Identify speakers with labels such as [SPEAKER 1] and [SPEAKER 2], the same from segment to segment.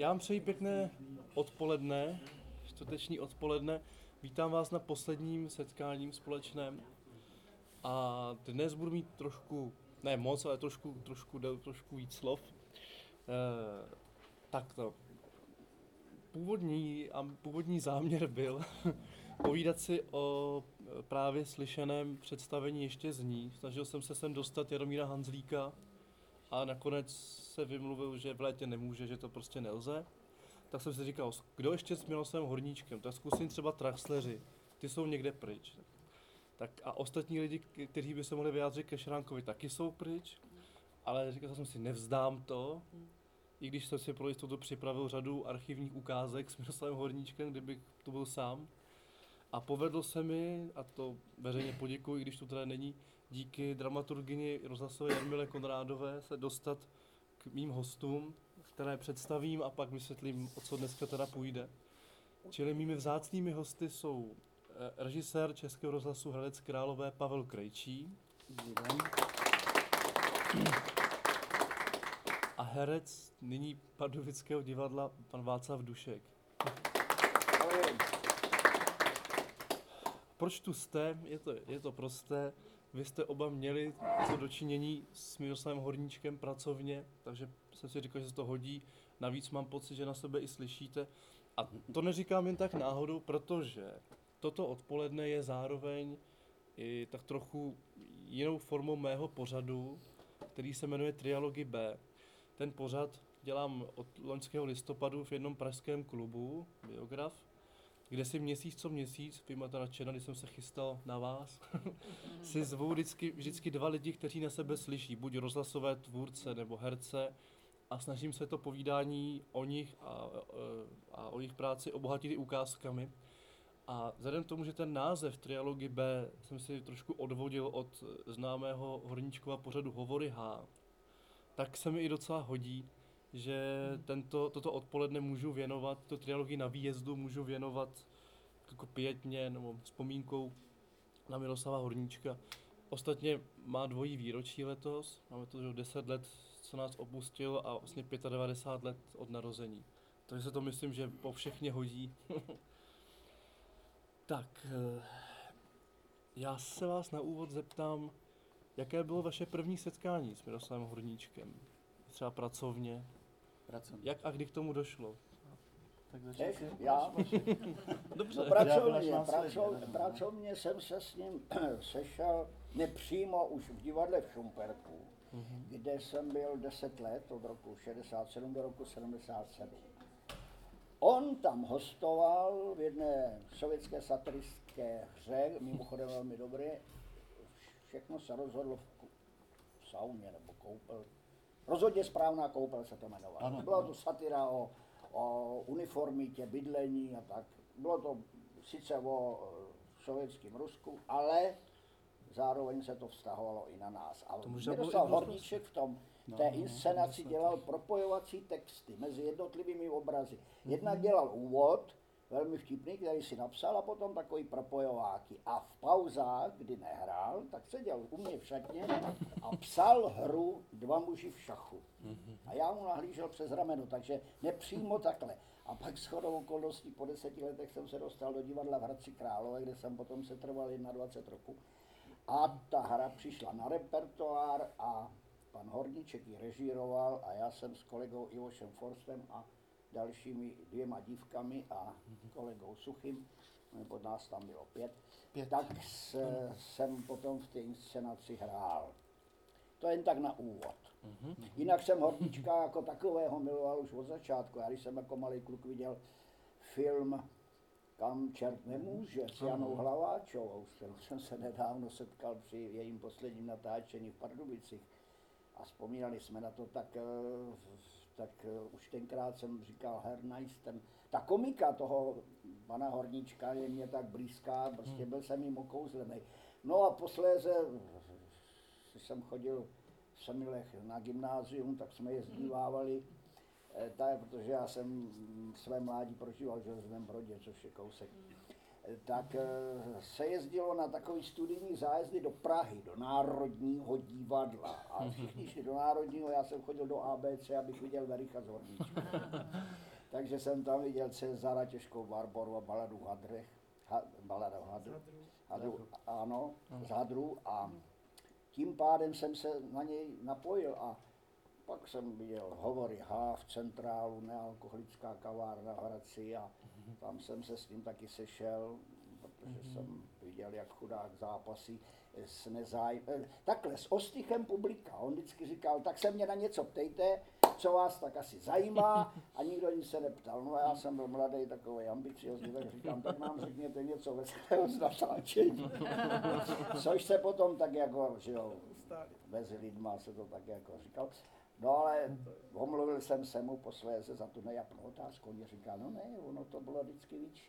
[SPEAKER 1] já vám přeji pěkné odpoledne, čtvrteční odpoledne. Vítám vás na posledním setkáním společném. A dnes budu mít trošku, ne moc, ale trošku, trošku, trošku víc slov. E, tak to. Původní, a původní záměr byl povídat si o právě slyšeném představení ještě z ní. Snažil jsem se sem dostat Jaromíra Hanzlíka, a nakonec se vymluvil, že v létě nemůže, že to prostě nelze. Tak jsem si říkal, kdo ještě s Milosem Horníčkem, tak zkusím třeba Traxleři, ty jsou někde pryč. Tak a ostatní lidi, kteří by se mohli vyjádřit ke Šránkovi, taky jsou pryč, ale říkal jsem si, nevzdám to, i když jsem si pro jistotu připravil řadu archivních ukázek s Miroslavem Horníčkem, kdyby to byl sám. A povedlo se mi, a to veřejně poděkuji, když tu teda není, díky dramaturgyni rozhlasové Jarmile Konrádové se dostat k mým hostům, které představím a pak vysvětlím, o co dneska teda půjde. Čili mými vzácnými hosty jsou eh, režisér Českého rozhlasu Hradec Králové Pavel Krejčí. A herec nyní Pardubického divadla pan Václav Dušek. Proč tu jste? Je to, je to prosté. Vy jste oba měli co dočinění s Miroslavem Horníčkem pracovně, takže jsem si říkal, že se to hodí. Navíc mám pocit, že na sebe i slyšíte. A to neříkám jen tak náhodou, protože toto odpoledne je zároveň i tak trochu jinou formou mého pořadu, který se jmenuje Trialogy B. Ten pořad dělám od loňského listopadu v jednom pražském klubu, biograf, kde si měsíc co měsíc, vy máte nadšená, když jsem se chystal na vás, si zvou vždycky, vždycky dva lidi, kteří na sebe slyší, buď rozhlasové tvůrce nebo herce, a snažím se to povídání o nich a, a o jejich práci obohatit i ukázkami. A vzhledem k tomu, že ten název Trialogy B jsem si trošku odvodil od známého horníčkova pořadu Hovory H, tak se mi i docela hodí, že tento, toto odpoledne můžu věnovat, to trialogii na výjezdu můžu věnovat jako pětně nebo vzpomínkou na Miroslava Horníčka. Ostatně má dvojí výročí letos, máme to že 10 let, co nás opustil a vlastně 95 let od narození. Takže se to myslím, že po všechně hodí. tak, eh, já se vás na úvod zeptám, jaké bylo vaše první setkání s Miroslavem Horníčkem? Třeba pracovně?
[SPEAKER 2] Pracovně.
[SPEAKER 1] Jak a kdy k tomu došlo?
[SPEAKER 3] Tak Ech, já? Dobře. No, pracovně, pracovně, pracovně jsem se s ním sešel nepřímo už v divadle v Šumperku, mm-hmm. kde jsem byl 10 let, od roku 67 do roku 77. On tam hostoval v jedné sovětské satirické hře, mimochodem velmi dobré. Všechno se rozhodlo v, v sauně nebo koupel, Rozhodně správná koupel se to jmenovalo. Ano. Byla to satira o, o uniformitě, bydlení a tak. Bylo to sice o sovětském Rusku, ale zároveň se to vztahovalo i na nás. A Miroslav Horníček v tom no, té no, no, inscenaci dělal propojovací texty mezi jednotlivými obrazy. Jednak dělal úvod, velmi vtipný, který si napsal a potom takový propojováky. A v pauzách, kdy nehrál, tak seděl u mě v šatně a psal hru Dva muži v šachu. A já mu nahlížel přes rameno, takže nepřímo takhle. A pak s chodou okolností po deseti letech jsem se dostal do divadla v Hradci Králové, kde jsem potom se trval 21 roku. A ta hra přišla na repertoár a pan Horníček ji režíroval a já jsem s kolegou Ivošem Forstem a dalšími dvěma dívkami a kolegou Suchým, pod nás tam bylo pět, pět. tak se, jsem potom v té inscenaci hrál. To jen tak na úvod. Mm-hmm. Jinak jsem Hortička jako takového miloval už od začátku. Já když jsem jako malý kluk viděl film Kam čert nemůže s Janou Hlaváčovou, s kterou jsem se nedávno setkal při jejím posledním natáčení v Pardubicích. A vzpomínali jsme na to tak eh, tak uh, už tenkrát jsem říkal nice, ten, ta komika toho pana Horníčka je mě tak blízká, prostě hmm. byl jsem jim okouzlený. No a posléze, když jsem chodil v Semilech na gymnázium, tak jsme jezdívávali, eh, tak, protože já jsem své mládí prožíval v Železném Brodě, což je kousek. Tak eh, se jezdilo na takový studijní zájezdy do Prahy, do Národního divadla. A všichni šli do Národního, já jsem chodil do ABC, abych viděl Vericha z takže jsem tam viděl Cezara, těžkou Barboru a baladu Hadrech, ha, balada Hadru, Hadru, ano, z Hadru. A tím pádem jsem se na něj napojil a pak jsem viděl hovory H v centrálu, nealkoholická kavárna v Hradci a tam jsem se s ním taky sešel, protože jsem viděl, jak chudák zápasí s nezájem, eh, takhle s ostychem publika. On vždycky říkal, tak se mě na něco ptejte, co vás tak asi zajímá a nikdo nic se neptal. No a já jsem byl mladý, takový ambiciozní, tak říkám, tak nám řekněte něco veselého z natáčení. Což se potom tak jako, že jo, mezi lidma se to tak jako říkal. No ale omluvil jsem se mu posléze za tu nejapnou otázku. On mi říkal, no ne, ono to bylo vždycky víc.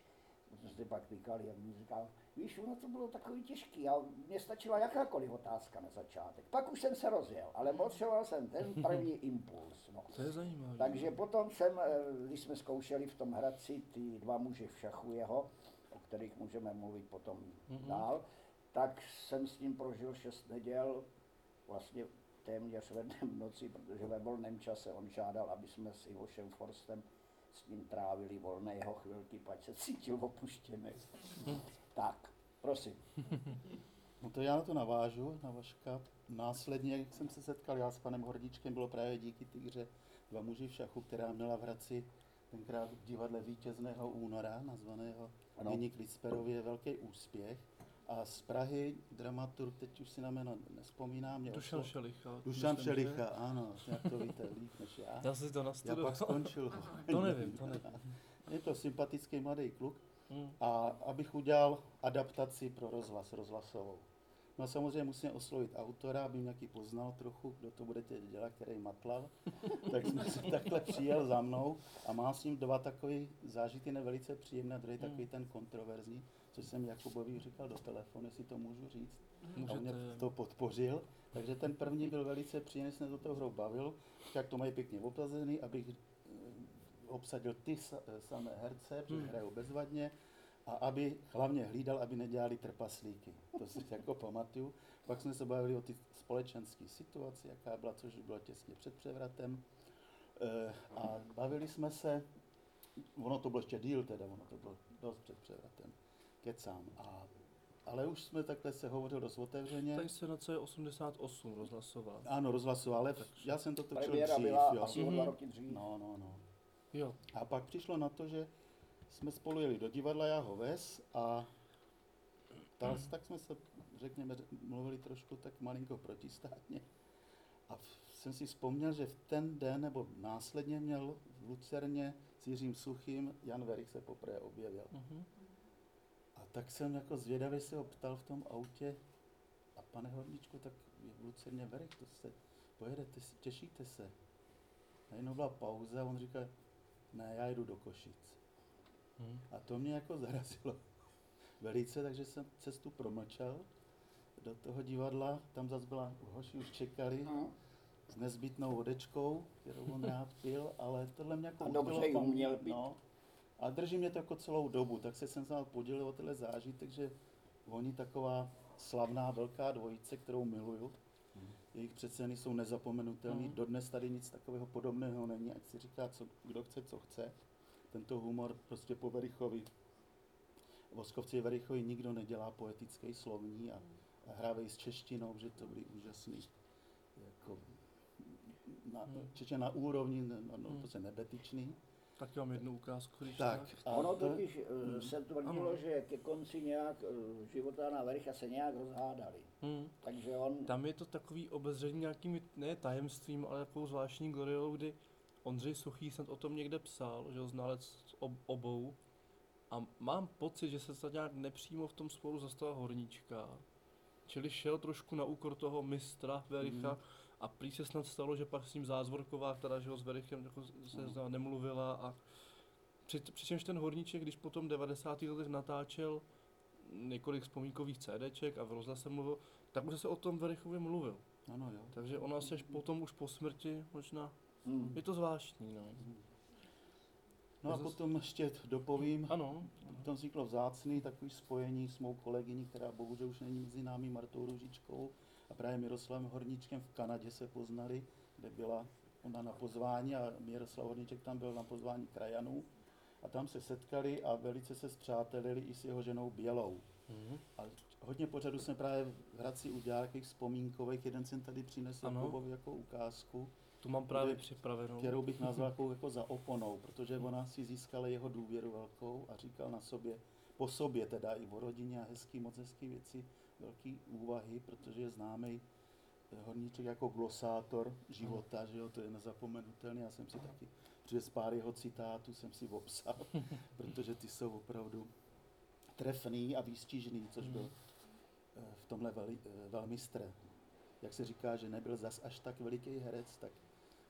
[SPEAKER 3] Jste pak vykali, jak mi říkal, víš, ono to bylo takový těžký a mně stačila jakákoliv otázka na začátek. Pak už jsem se rozjel, ale potřeboval jsem ten první impuls. No.
[SPEAKER 1] To je zajímavé.
[SPEAKER 3] Takže potom jsem, eh, když jsme zkoušeli v tom Hradci ty dva muži v šachu jeho, o kterých můžeme mluvit potom mm-hmm. dál, tak jsem s ním prožil šest neděl, vlastně téměř ve dnem v noci, protože ve volném čase on žádal, aby jsme s Ivošem Forstem s ním trávili volné jeho chvilky, pač se cítil opuštěný. tak, prosím.
[SPEAKER 2] No to já na to navážu, na Vaška. Následně, jak jsem se setkal já s panem Hordičkem, bylo právě díky té hře Dva muži v šachu, která měla v Hradci tenkrát v divadle vítězného února, nazvaného
[SPEAKER 3] Ano.
[SPEAKER 2] Lidsperově, velký úspěch. A z Prahy dramaturg, teď už si na jméno nespomínám, mě
[SPEAKER 1] Dušan
[SPEAKER 2] oslo-
[SPEAKER 1] Šelicha.
[SPEAKER 2] Dušan
[SPEAKER 1] myslím, že?
[SPEAKER 2] Šelicha, ano, jak to víte líp než já.
[SPEAKER 1] Já si to
[SPEAKER 2] Já
[SPEAKER 1] nastudoval.
[SPEAKER 2] pak skončil.
[SPEAKER 1] To nevím, to nevím.
[SPEAKER 2] Je to sympatický mladý kluk.
[SPEAKER 1] Hmm.
[SPEAKER 2] A abych udělal adaptaci pro rozhlas, rozhlasovou. No a samozřejmě musím oslovit autora, aby mě nějaký poznal trochu, kdo to budete dělat, který matlal. tak jsme se takhle přijel za mnou a mám s ním dva takové zážitky nevelice příjemné, druhý takový ten kontroverzní, což jsem Jakubovi říkal do telefonu, jestli to můžu říct. A on mě
[SPEAKER 1] Můžete.
[SPEAKER 2] to podpořil. Takže ten první byl velice příjemný, jsem se do toho hrou bavil, jak to mají pěkně obsazený, abych eh, obsadil ty eh, samé herce, protože
[SPEAKER 1] Hmm.
[SPEAKER 2] hrajou bezvadně, a aby hlavně hlídal, aby nedělali trpaslíky. To si jako pamatuju. Pak jsme se bavili o ty společenské situaci, jaká byla, což bylo těsně před převratem. Eh, A bavili jsme se, ono to bylo ještě díl teda, ono to bylo dost před převratem, kecám. A, ale už jsme takhle se hovořil dost otevřeně.
[SPEAKER 1] Tady se na C 88 rozhlasoval.
[SPEAKER 2] Ano, rozhlasoval, ale já jsem to točil
[SPEAKER 3] Premiéra
[SPEAKER 2] dřív,
[SPEAKER 3] byla
[SPEAKER 2] jo.
[SPEAKER 3] asi o dva
[SPEAKER 1] Mhm.
[SPEAKER 3] roky dřív.
[SPEAKER 2] No, no, no.
[SPEAKER 1] Jo.
[SPEAKER 2] A pak přišlo na to, že jsme spolu jeli do divadla, já ho vez a tak, tak jsme se, řekněme, mluvili trošku tak malinko protistátně. A jsem si vzpomněl, že v ten den nebo následně měl v Lucerně s Jiřím Suchým Jan Verich se poprvé objevil.
[SPEAKER 1] Mhm.
[SPEAKER 2] Tak jsem jako zvědavě se ho ptal v tom autě, a pane Horníčku, tak je v Lucerně Verich, to se pojedete, si- těšíte se. Najednou byla pauza a on říká, ne, já jdu do Košic.
[SPEAKER 1] Mhm.
[SPEAKER 2] A to mě jako zarazilo velice, takže jsem cestu promlčel do toho divadla, tam zase byla, hoši už čekali
[SPEAKER 3] No.
[SPEAKER 2] s nezbytnou vodečkou, kterou on rád pil, ale tohle mě jako
[SPEAKER 3] A dobře ji uměl pít.
[SPEAKER 2] No. A drží mě to jako celou dobu, tak se jsem se podělil o tenhle zážitek, že oni taková slavná velká dvojice, kterou miluju, jejich přeceny jsou nezapomenutelné,
[SPEAKER 1] Mhm.
[SPEAKER 2] dodnes tady nic takového podobného není, ať si říká, co, kdo chce, co chce. Tento humor prostě po Verichovi, Voskovci Verichovi nikdo nedělá poetický slovní a, a hrávají s češtinou, že to byly úžasný. Jako, na,
[SPEAKER 1] Mhm.
[SPEAKER 2] Čeště na úrovni, no, no,
[SPEAKER 1] Mhm.
[SPEAKER 2] prostě nebetyčný.
[SPEAKER 1] Tak mám jednu ukázku, když
[SPEAKER 2] Tak,
[SPEAKER 1] tak.
[SPEAKER 2] a
[SPEAKER 3] Ono
[SPEAKER 2] to-
[SPEAKER 3] totiž eh,
[SPEAKER 2] Mm.
[SPEAKER 3] se tvrdilo,
[SPEAKER 1] Ano.
[SPEAKER 3] že ke konci nějak eh, života na Vericha se nějak rozhádali.
[SPEAKER 1] Hmm.
[SPEAKER 3] Takže on,
[SPEAKER 1] Tam je to takový obezření nějakým, ne tajemstvím, ale takovou zvláštní gloriou, kdy Ondřej Suchý snad o tom někde psal, že ho znalec ob, obou. A mám pocit, že se to nějak nepřímo v tom sporu zastal Horníčka. Čili šel trošku na úkor toho mistra Vericha
[SPEAKER 2] Mhm.
[SPEAKER 1] A prý se snad stalo, že pak s ním Zázvorková, která že ho s Verichem jako se zná, nemluvila a při, přičemž ten Horníček, když potom v 90. letech natáčel několik vzpomínkových CDček a v rozhlase mluvil, tak už se o tom Verichovi mluvil.
[SPEAKER 2] Ano, jo.
[SPEAKER 1] Takže ono asi až potom už po smrti možná.
[SPEAKER 3] hm,
[SPEAKER 1] Je to zvláštní, no.
[SPEAKER 2] No a potom ještě dopovím,
[SPEAKER 1] Ano,
[SPEAKER 2] Potom vzniklo vzácný takový spojení s mou kolegyní, která bohužel už není mezi námi, Martou Ružičkou a právě Miroslavem Horníčkem v Kanadě se poznali, kde byla ona na pozvání a Miroslav Horníček tam byl na pozvání krajanů a tam se setkali a velice se zpřátelili i s jeho ženou Bělou.
[SPEAKER 1] Mhm.
[SPEAKER 2] A hodně pořadu jsme právě v Hradci udělali, takových vzpomínkových, jeden jsem tady přinesl. Kubovi jako ukázku,
[SPEAKER 1] Tu mám právě
[SPEAKER 2] Kde-
[SPEAKER 1] připravenou.
[SPEAKER 2] kterou bych nazval jako, jako za oponou, protože ona si získala jeho důvěru velkou a říkal na sobě, po sobě teda i o rodině a hezký, moc hezký věci, velký úvahy, protože je známý horníček jako glosátor života, že jo, to je nezapomenutelné. Já jsem si taky přes pár jeho citátů jsem si obsal, protože ty jsou opravdu trefný a výstižný, což byl eh, v tomhle veli, eh, velmistr. Jak se říká, že nebyl zas až tak veliký herec, tak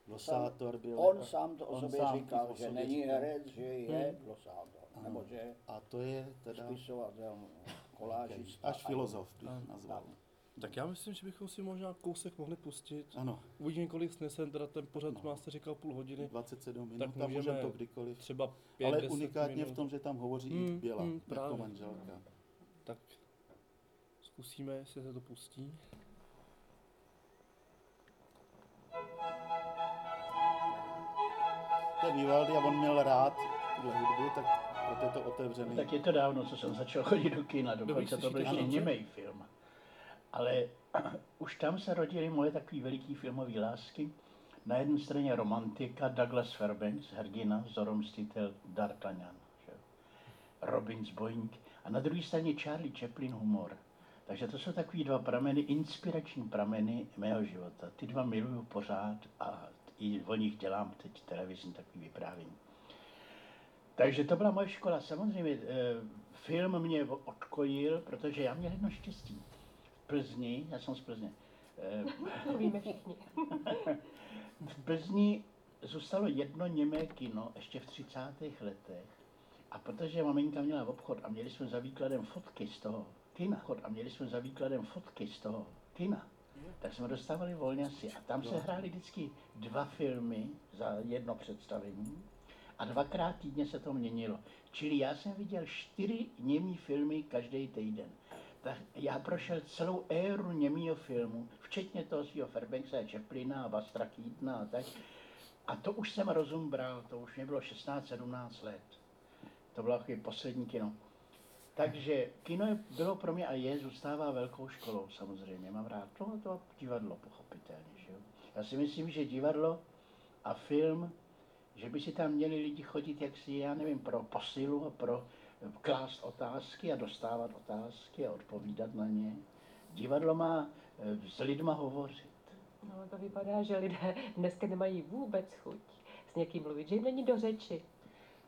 [SPEAKER 2] glosátor byl.
[SPEAKER 3] On sám to o sobě
[SPEAKER 2] sám
[SPEAKER 3] říkal,
[SPEAKER 2] o
[SPEAKER 3] že není
[SPEAKER 2] říkal.
[SPEAKER 3] herec, že je
[SPEAKER 1] Hmm.
[SPEAKER 3] glosátor, nebo že
[SPEAKER 2] A to je teda
[SPEAKER 3] spisovatel, kolážista.
[SPEAKER 2] až filozof bych
[SPEAKER 1] Ano.
[SPEAKER 2] nazval.
[SPEAKER 1] Tak já myslím, že bychom si možná kousek mohli pustit.
[SPEAKER 2] Ano,
[SPEAKER 1] Uvidíme, kolik snese, teda ten pořad
[SPEAKER 2] No.
[SPEAKER 1] má jste říkal půl hodiny,
[SPEAKER 2] 27 minut,
[SPEAKER 1] Tak
[SPEAKER 2] můžeme
[SPEAKER 1] můžeme
[SPEAKER 2] to kdykoliv.
[SPEAKER 1] třeba pět,
[SPEAKER 2] Ale
[SPEAKER 1] deset
[SPEAKER 2] unikátně
[SPEAKER 1] minut.
[SPEAKER 2] v tom, že tam hovoří
[SPEAKER 1] Hmm,
[SPEAKER 2] i Běla,
[SPEAKER 1] hmm,
[SPEAKER 2] jako
[SPEAKER 1] právě.
[SPEAKER 2] manželka.
[SPEAKER 1] Tak zkusíme, jestli se to pustí.
[SPEAKER 2] To je Vivaldi a on měl rád tuhle hudbu, tak proto je to otevřený.
[SPEAKER 4] Tak je to dávno, co jsem začal chodit do kina, dokonce to byl ještě němej film. Ale už tam se rodily moje takový veliký filmové lásky. Na jedné straně romantika Douglas Fairbanks, hrdina, zoromstitel D'Artagnan. Robin Boeing a na druhé straně Charlie Chaplin humor. Takže to jsou takový dva prameny, inspirační prameny mého života. Ty dva miluju pořád a i o nich dělám teď televizní takový vyprávění. Takže to byla moje škola. Samozřejmě eh, film mě odkojil, protože já měl jedno štěstí. V Plzni, já jsem z Plzně, eh,
[SPEAKER 5] To víme všichni.
[SPEAKER 4] v Plzni zůstalo jedno němé kino ještě v 30. letech. A protože maminka měla obchod a měli jsme za výkladem fotky z toho kina, chod a měli jsme za výkladem fotky z toho kina, tak jsme dostávali volňasy a tam se hrály vždycky dva filmy za jedno představení a dvakrát týdně se to měnilo. Čili já jsem viděl čtyři němý filmy každý týden. Tak já prošel celou éru němýho filmu, včetně toho svého Fairbanksa, Chaplina a Bastra Keatona a tak. A to už jsem rozum bral, to už mě bylo 16-17 let. To bylo takový poslední kino. Takže kino je, bylo pro mě a je, zůstává velkou školou samozřejmě. Mám rád to, to divadlo, pochopitelně. Že jo? Já si myslím, že divadlo a film, že by si tam měli lidi chodit jaksi, já nevím, pro posilu a pro eh, klást otázky a dostávat otázky a odpovídat na ně. Divadlo má eh, s lidma hovořit.
[SPEAKER 5] No, to vypadá, že lidé dneska nemají vůbec chuť s někým mluvit, že jim není do řeči.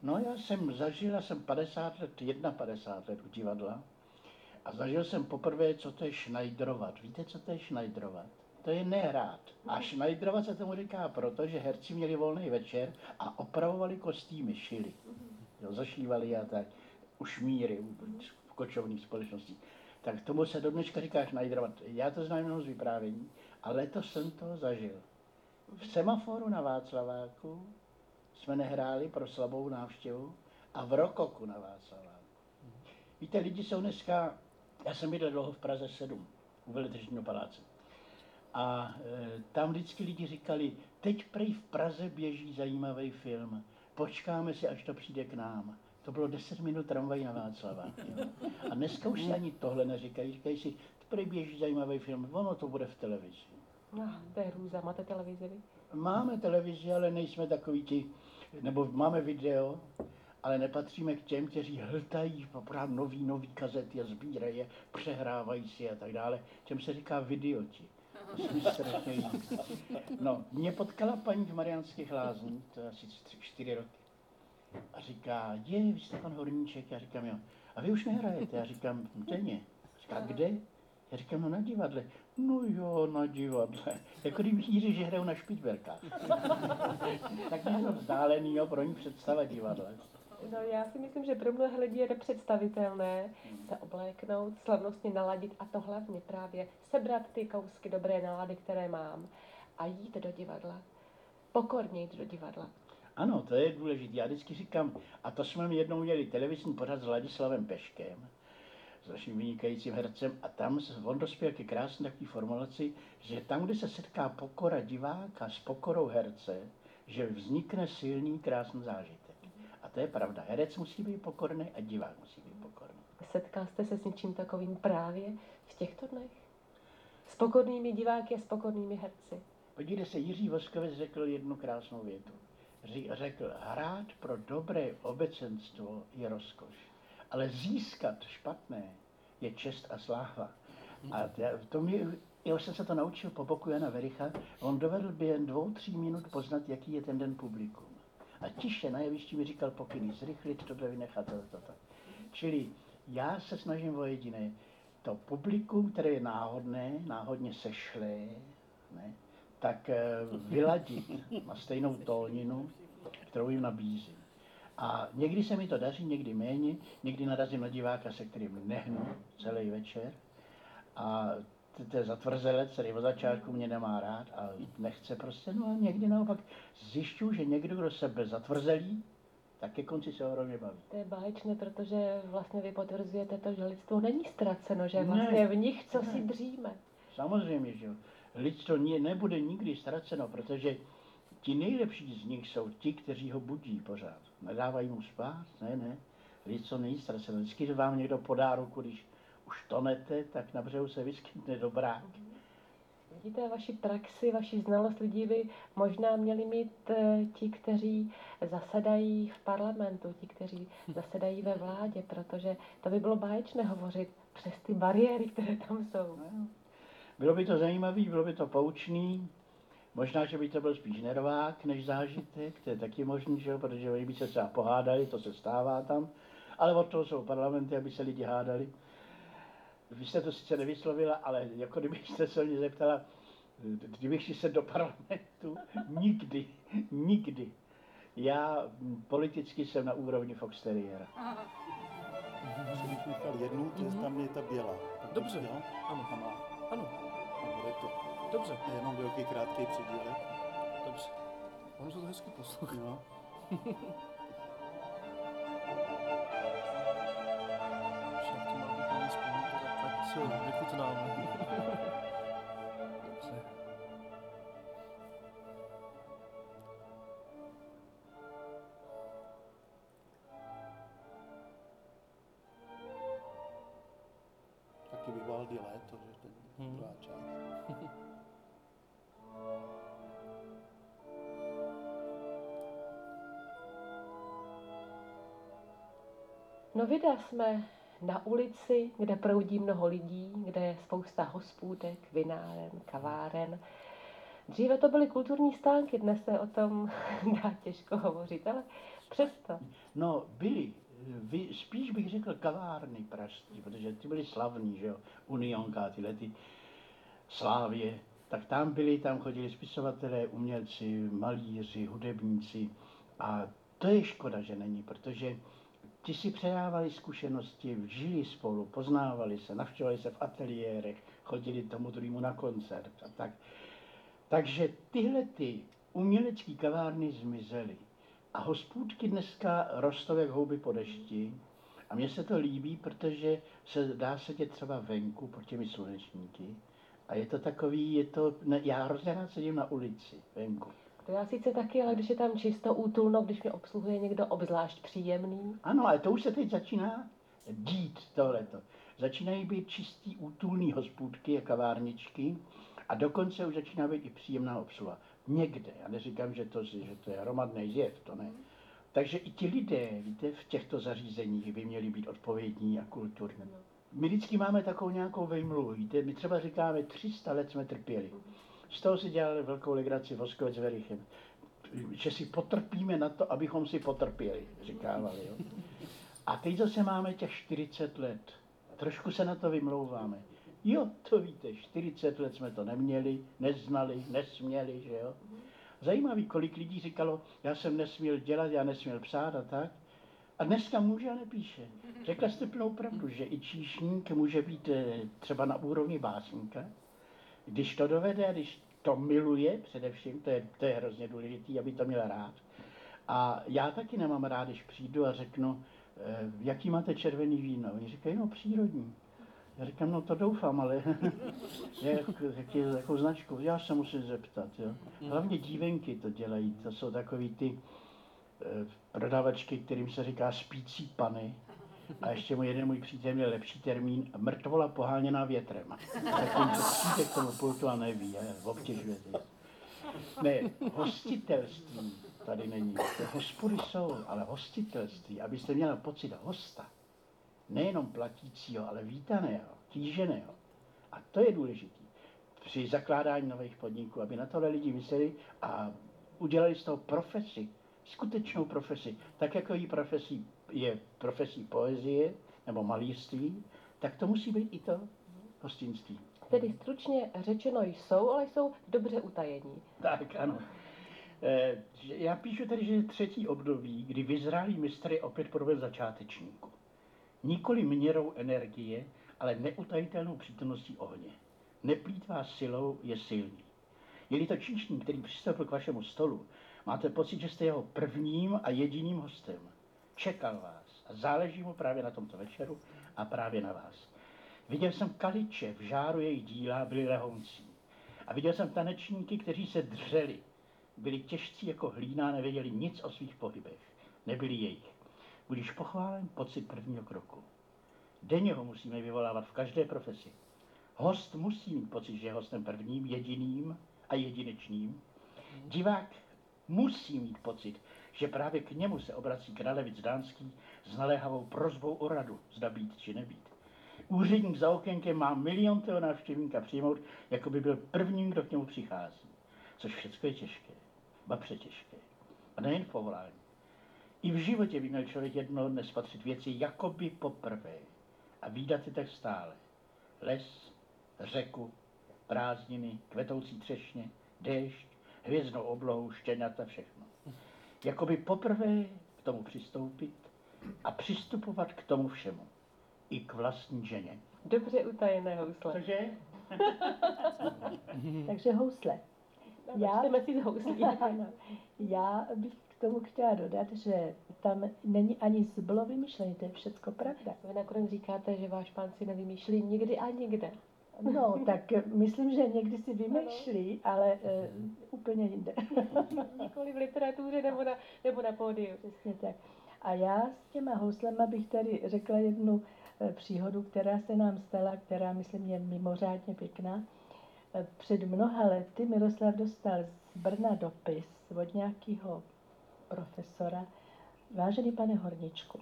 [SPEAKER 4] No já jsem zažil, já jsem 50 let, 51 let u divadla a zažil jsem poprvé, co to je šnajdrovat. Víte, co to je šnajdrovat? To je nehrát. A šnajdrovat se tomu říká proto, že herci měli volný večer a opravovali kostýmy, šili. Jo, zašívali a tak. U šmíry, u v kočovných společností. Tak tomu se do dneška říká šnajdrovat. Já to znám jenom z vyprávění, a letos jsem to zažil. V semaforu na Václaváku jsme nehráli pro slabou návštěvu a v Rokoku na Václaváku. Víte, lidi jsou dneska, já jsem bydlel dlouho v Praze 7, u Veletržního paláce. A e, tam vždycky lidi říkali, teď prej v Praze běží zajímavý film, počkáme si, až to přijde k nám. To bylo 10 minut tramvají na Václavák. Jo. A dneska už si ani tohle neříkají, říkají si, prej běží zajímavý film, ono to bude v televizi.
[SPEAKER 5] No, to je hrůza. Máte televizi vy?
[SPEAKER 4] Máme televizi, ale nejsme takový ti, nebo máme video, ale nepatříme k těm, kteří hltají pořád nový, nový kazety a sbírají je, přehrávají si a tak dále. Těm se říká videoti. To. No, mě potkala paní v Mariánských lázních, to je asi tři, čtyři roky. A říká, je, vy jste pan Horníček, já říkám, jo. A vy už nehrajete, já říkám, denně. Říká, kde? Já říkám, no na divadle. No jo, na divadle. Jako kdyby chtěli, že hrajou na špičberkách. tak něco vzdálenýho pro ní představa divadla.
[SPEAKER 5] No, já si myslím, že pro mnohé lidi je nepředstavitelné se obléknout, slavnostně naladit a to hlavně právě sebrat ty kousky dobré nálady, které mám a jít do divadla. Pokorně jít do divadla.
[SPEAKER 4] Ano, to je důležité. Já vždycky říkám, a to jsme jednou měli televizní pořad s Ladislavem Peškem, s naším vynikajícím hercem a tam on dospěl ke krásné takové formulaci, že tam, kde se setká pokora diváka s pokorou herce, že vznikne silný, krásný zážitek. To je pravda. Herec musí být pokorný a divák musí být pokorný.
[SPEAKER 5] Setkal jste se s něčím takovým právě v těchto dnech? S pokornými diváky a s pokornými herci.
[SPEAKER 4] Podívejte se, Jiří Voskovec řekl jednu krásnou větu. Řekl, hrát pro dobré obecenstvo je rozkoš, ale získat špatné je čest a sláva. A to mi, já jsem se to naučil po boku Jana Vericha, on dovedl během dvou, tří minut poznat, jaký je ten den publikum. A tiše na jevišti mi říkal pokyny, zrychlit, tohle vynechat, toto, toto. Čili já se snažím o jediné, to publikum, které je náhodné, náhodně sešlé, ne, tak eh, vyladit na stejnou tóninu, kterou jim nabízím. A někdy se mi to daří, někdy méně, někdy narazím na diváka, se kterým nehnu celý večer. A to je zatvrzelec, který od začátku mě nemá rád a nechce prostě, no a někdy naopak zjišťuju, že někdo, kdo se byl zatvrzelý, tak ke konci se ohromně baví.
[SPEAKER 5] To je báječné, protože vlastně vy potvrzujete to, že lidstvo není ztraceno, že vlastně ne, v nich co ne. si dříme.
[SPEAKER 4] Samozřejmě, že jo. Lidstvo nie, nebude nikdy ztraceno, protože ti nejlepší z nich jsou ti, kteří ho budí pořád. Nedávají mu spát, ne, ne. Lidstvo není ztraceno. Vždycky vám někdo podá ruku, když už tonete, tak na břehu se vyskytne dobrák.
[SPEAKER 5] Vidíte, vaši praxi, vaši znalost lidí by možná měli mít eh, ti, kteří zasedají v parlamentu, ti, kteří zasedají ve vládě, protože to by bylo báječné hovořit přes ty bariéry, které tam jsou. No,
[SPEAKER 4] bylo by to zajímavé, bylo by to poučný, Možná, že by to byl spíš nervák než zážitek, to je taky možný, že jo, protože oni by se třeba pohádali, to se stává tam, ale od toho jsou parlamenty, aby se lidi hádali. Vy jste to sice nevyslovila, ale jako kdybyste se mě zeptala, kdybych se do parlamentu, nikdy, nikdy. Já politicky jsem na úrovni Fox Terriera.
[SPEAKER 2] Jednu, to je mhm. tam je ta běla.
[SPEAKER 1] Dobře, jo? ano. Ano. ano.
[SPEAKER 2] A bude to
[SPEAKER 1] Dobře.
[SPEAKER 2] Jenom velký, krátký předílek.
[SPEAKER 1] Dobře. Ono se to hezky poslouchá.
[SPEAKER 2] No.
[SPEAKER 1] ho vychutnáme. Dobře.
[SPEAKER 2] Taky Vivaldi léto, že ten hmm. druhá část.
[SPEAKER 5] No vida jsme na ulici, kde proudí mnoho lidí, kde je spousta hospůdek, vináren, kaváren. Dříve to byly kulturní stánky, dnes se o tom dá těžko hovořit, ale přesto.
[SPEAKER 4] No, byly. Vy, spíš bych řekl kavárny pražský, protože ty byly slavní, že jo, Unionka, tyhle ty slávě. Tak tam byli, tam chodili spisovatelé, umělci, malíři, hudebníci. A to je škoda, že není, protože Ti si předávali zkušenosti, žili spolu, poznávali se, navštěvovali se v ateliérech, chodili tomu druhému na koncert a tak. Takže tyhle ty umělecké kavárny zmizely. A hospůdky dneska rostou jak houby po dešti. A mně se to líbí, protože se dá sedět třeba venku pod těmi slunečníky. A je to takový, je to, já hrozně rád sedím na ulici, venku.
[SPEAKER 5] To já sice taky, ale když je tam čisto útulno, když mě obsluhuje někdo obzvlášť příjemný.
[SPEAKER 4] Ano, ale to už se teď začíná dít tohleto. Začínají být čistý útulný hospůdky a kavárničky a dokonce už začíná být i příjemná obsluha. Někde, já neříkám, že to, že to je hromadný zjev, to ne. Takže i ti lidé, víte, v těchto zařízeních by měli být odpovědní a kulturní. My vždycky máme takovou nějakou vejmluvu, víte, my třeba říkáme, 300 let jsme trpěli. Z toho si dělali velkou legraci Voskovec Verichem. Že si potrpíme na to, abychom si potrpěli, říkávali. Jo? A teď zase máme těch 40 let. Trošku se na to vymlouváme. Jo, to víte, 40 let jsme to neměli, neznali, nesměli, že jo. Zajímavý, kolik lidí říkalo, já jsem nesměl dělat, já nesměl psát a tak. A dneska může a nepíše. Řekla jste plnou pravdu, že i číšník může být eh, třeba na úrovni básníka, když to dovede, když to miluje především, to je, to je hrozně důležité, aby to měl rád. A já taky nemám rád, když přijdu a řeknu, "Eh, jaký máte červený víno? Oni říkají, no přírodní. Já říkám, no to doufám, ale jak, jaký, jakou značku? Já se musím zeptat. Jo. Hlavně dívenky to dělají, to jsou takový ty eh, prodavačky, kterým se říká spící pany. A ještě můj jeden můj přítel měl lepší termín, mrtvola poháněná větrem. Tak jim přijde k tomu pultu a neví, je, obtěžuje to. Ne, hostitelství tady není. Hospody jsou, ale hostitelství, abyste měli pocit hosta, nejenom platícího, ale vítaného, kýženého. A to je důležité při zakládání nových podniků, aby na tohle lidi mysleli a udělali z toho profesi, skutečnou profesi. Tak jako jí profesí je profesí poezie nebo malířství, tak to musí být i to hostinství.
[SPEAKER 5] Tedy stručně řečeno jsou, ale jsou dobře utajení.
[SPEAKER 4] Tak, ano. Eh, Já píšu tady, že je třetí období, kdy vyzrálí mistr je opět podoben začátečníku. Nikoli měrou energie, ale neutajitelnou přítomností ohně. Neplýtvá silou, je silný. Je-li to číšník, který přistoupil k vašemu stolu, máte pocit, že jste jeho prvním a jediným hostem. Čekal vás a záleží mu právě na tomto večeru a právě na vás. Viděl jsem kaliče v žáru jejich díla, byli lehoncí. A viděl jsem tanečníky, kteří se dřeli. Byli těžcí jako hlína, nevěděli nic o svých pohybech. Nebyli jejich. Budíš pochválen pocit prvního kroku. Denně ho musíme vyvolávat v každé profesi. Host musí mít pocit, že je hostem prvním, jediným a jedinečným. Divák musí mít pocit, že právě k němu se obrací králevic dánský s naléhavou prozbou o radu, zda být či nebýt. Úředník za okénkem má milion toho návštěvníka přijmout, jako by byl prvním, kdo k němu přichází. Což všechno je těžké, ba přetěžké. A nejen v povolání. I v životě by měl člověk jednoho dne spatřit věci jakoby poprvé a výdat je tak stále. Les, řeku, prázdniny, kvetoucí třešně, déšť, hvězdnou oblohu, štěňata, všechno. Jakoby poprvé k tomu přistoupit a přistupovat k tomu všemu. I k vlastní ženě.
[SPEAKER 5] Dobře utajené housle.
[SPEAKER 4] Takže
[SPEAKER 6] Takže housle.
[SPEAKER 5] Já...
[SPEAKER 6] Já-
[SPEAKER 5] si z houslí.
[SPEAKER 6] Já bych k tomu chtěla dodat, že tam není ani zbylo vymyšlení, to je všecko pravda.
[SPEAKER 5] Vy nakonec říkáte, že váš pán si nevymýšlí nikdy a nikde.
[SPEAKER 6] No, tak eh, myslím, že někdy si vymýšlí, ale uh, úplně jinde.
[SPEAKER 5] Nikoli v literatuře nebo na, nebo na pódiu.
[SPEAKER 6] Přesně tak. A já s těma houslema bych tady řekla jednu eh, příhodu, která se nám stala, která myslím je mimořádně pěkná. Před mnoha lety Miroslav dostal z Brna dopis od nějakého profesora. Vážený pane Horničku,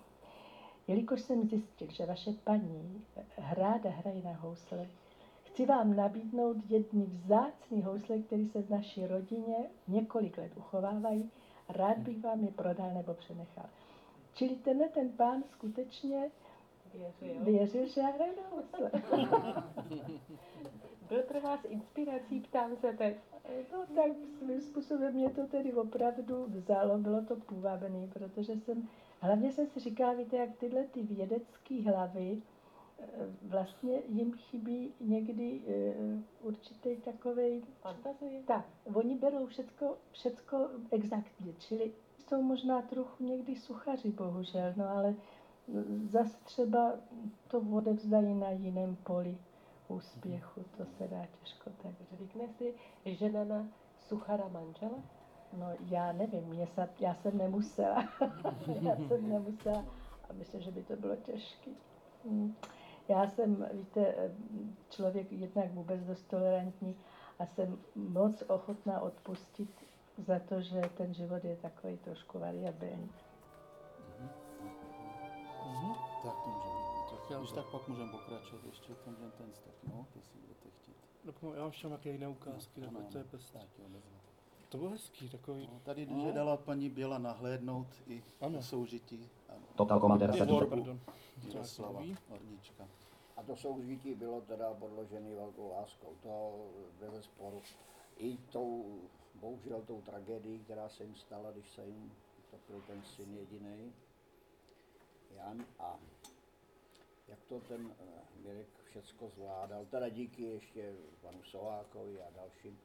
[SPEAKER 6] jelikož jsem zjistil, že vaše paní hráda hraje na housle, chci vám nabídnout jedny vzácný housle, které se v naší rodině několik let uchovávají. Rád bych vám je prodal nebo přenechal. Čili tenhle ten pán skutečně
[SPEAKER 5] Věřil.
[SPEAKER 6] věřil, že já na housle.
[SPEAKER 5] Byl pro vás inspirací, ptám se teď.
[SPEAKER 6] No tak svým způsobem mě to tedy opravdu vzalo, bylo to půvabný, protože jsem, hlavně jsem si říkala, víte, jak tyhle ty vědecké hlavy, vlastně jim chybí někdy eh, určitý takovej,
[SPEAKER 5] Fantazie?
[SPEAKER 6] tak, oni berou všecko, všecko exaktně, čili jsou možná trochu někdy suchaři, bohužel, no ale zase třeba to odevzdají na jiném poli úspěchu, to se dá těžko tak
[SPEAKER 5] Zvykne si žena na suchara manžela?
[SPEAKER 6] No já nevím, mě sa, já jsem nemusela. já jsem nemusela a myslím, že by to bylo těžké. Hmm. Já jsem, víte, člověk jednak vůbec dost tolerantní a jsem moc ochotná odpustit za to, že ten život je takový trošku variabilní.
[SPEAKER 1] Mhm.
[SPEAKER 2] Tak to může být.
[SPEAKER 1] Tak já
[SPEAKER 2] Když tak pak můžeme pokračovat ještě ten, ten, ten step, no, jestli budete chtít.
[SPEAKER 1] No, já mám ještě nějaké jiné ukázky,
[SPEAKER 2] Ano,
[SPEAKER 1] tak to je
[SPEAKER 2] ano,
[SPEAKER 1] To bylo hezký, takový.
[SPEAKER 2] No, tady, že dala paní Běla nahlédnout i
[SPEAKER 1] Ano.
[SPEAKER 2] soužití ano,
[SPEAKER 7] Total Commander
[SPEAKER 1] Ivor,
[SPEAKER 7] 7.
[SPEAKER 1] pardon.
[SPEAKER 2] Miroslava. Horníčka.
[SPEAKER 3] A to soužití bylo teda podložené velkou láskou, to bez sporu. I tou, bohužel tou tragédií, která se jim stala, když se jim utopil ten syn jediný, Jan a jak to ten eh, Mirek všecko zvládal, teda díky ještě panu Sovákovi a dalším.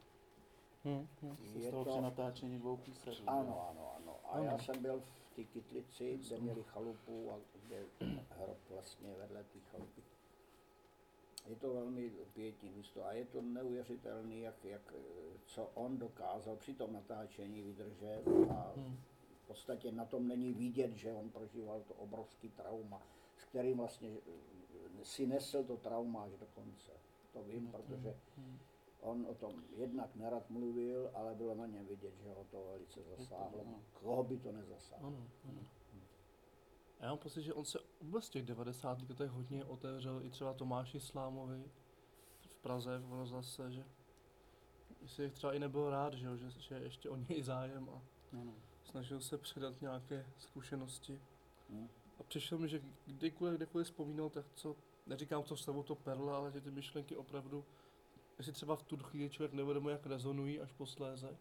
[SPEAKER 1] Hm, hm.
[SPEAKER 2] Se
[SPEAKER 3] Je to-
[SPEAKER 2] při natáčení dvou písařů.
[SPEAKER 3] Ano, ano, ano. A já
[SPEAKER 1] Ano.
[SPEAKER 3] jsem byl v ty Kytlici, kde měli chalupu a kde hrob vlastně vedle té chalupy. Je to velmi pětní místo a je to neuvěřitelný, jak, jak, co on dokázal při tom natáčení vydržet a v podstatě na tom není vidět, že on prožíval to obrovský trauma, s kterým vlastně si nesl to trauma až do konce. To vím, protože on o tom jednak nerad mluvil, ale bylo na něm vidět, že ho to velice zasáhlo. Koho by to nezasáhlo?
[SPEAKER 1] Ano, ano. A já mám pocit, že on se vůbec v těch 90. letech hodně otevřel i třeba Tomáši Slámovi v Praze v rozhlase, že jestli třeba i nebyl rád, že, že, že ještě o něj zájem a
[SPEAKER 2] Ano.
[SPEAKER 1] snažil se předat nějaké zkušenosti.
[SPEAKER 3] Hm.
[SPEAKER 1] A přišlo mi, že kdykoliv, kdekoliv vzpomínal, tak co, neříkám to slovo to perla, ale že ty myšlenky opravdu, jestli třeba v tu chvíli člověk neuvědomuje, jak rezonují až posléze.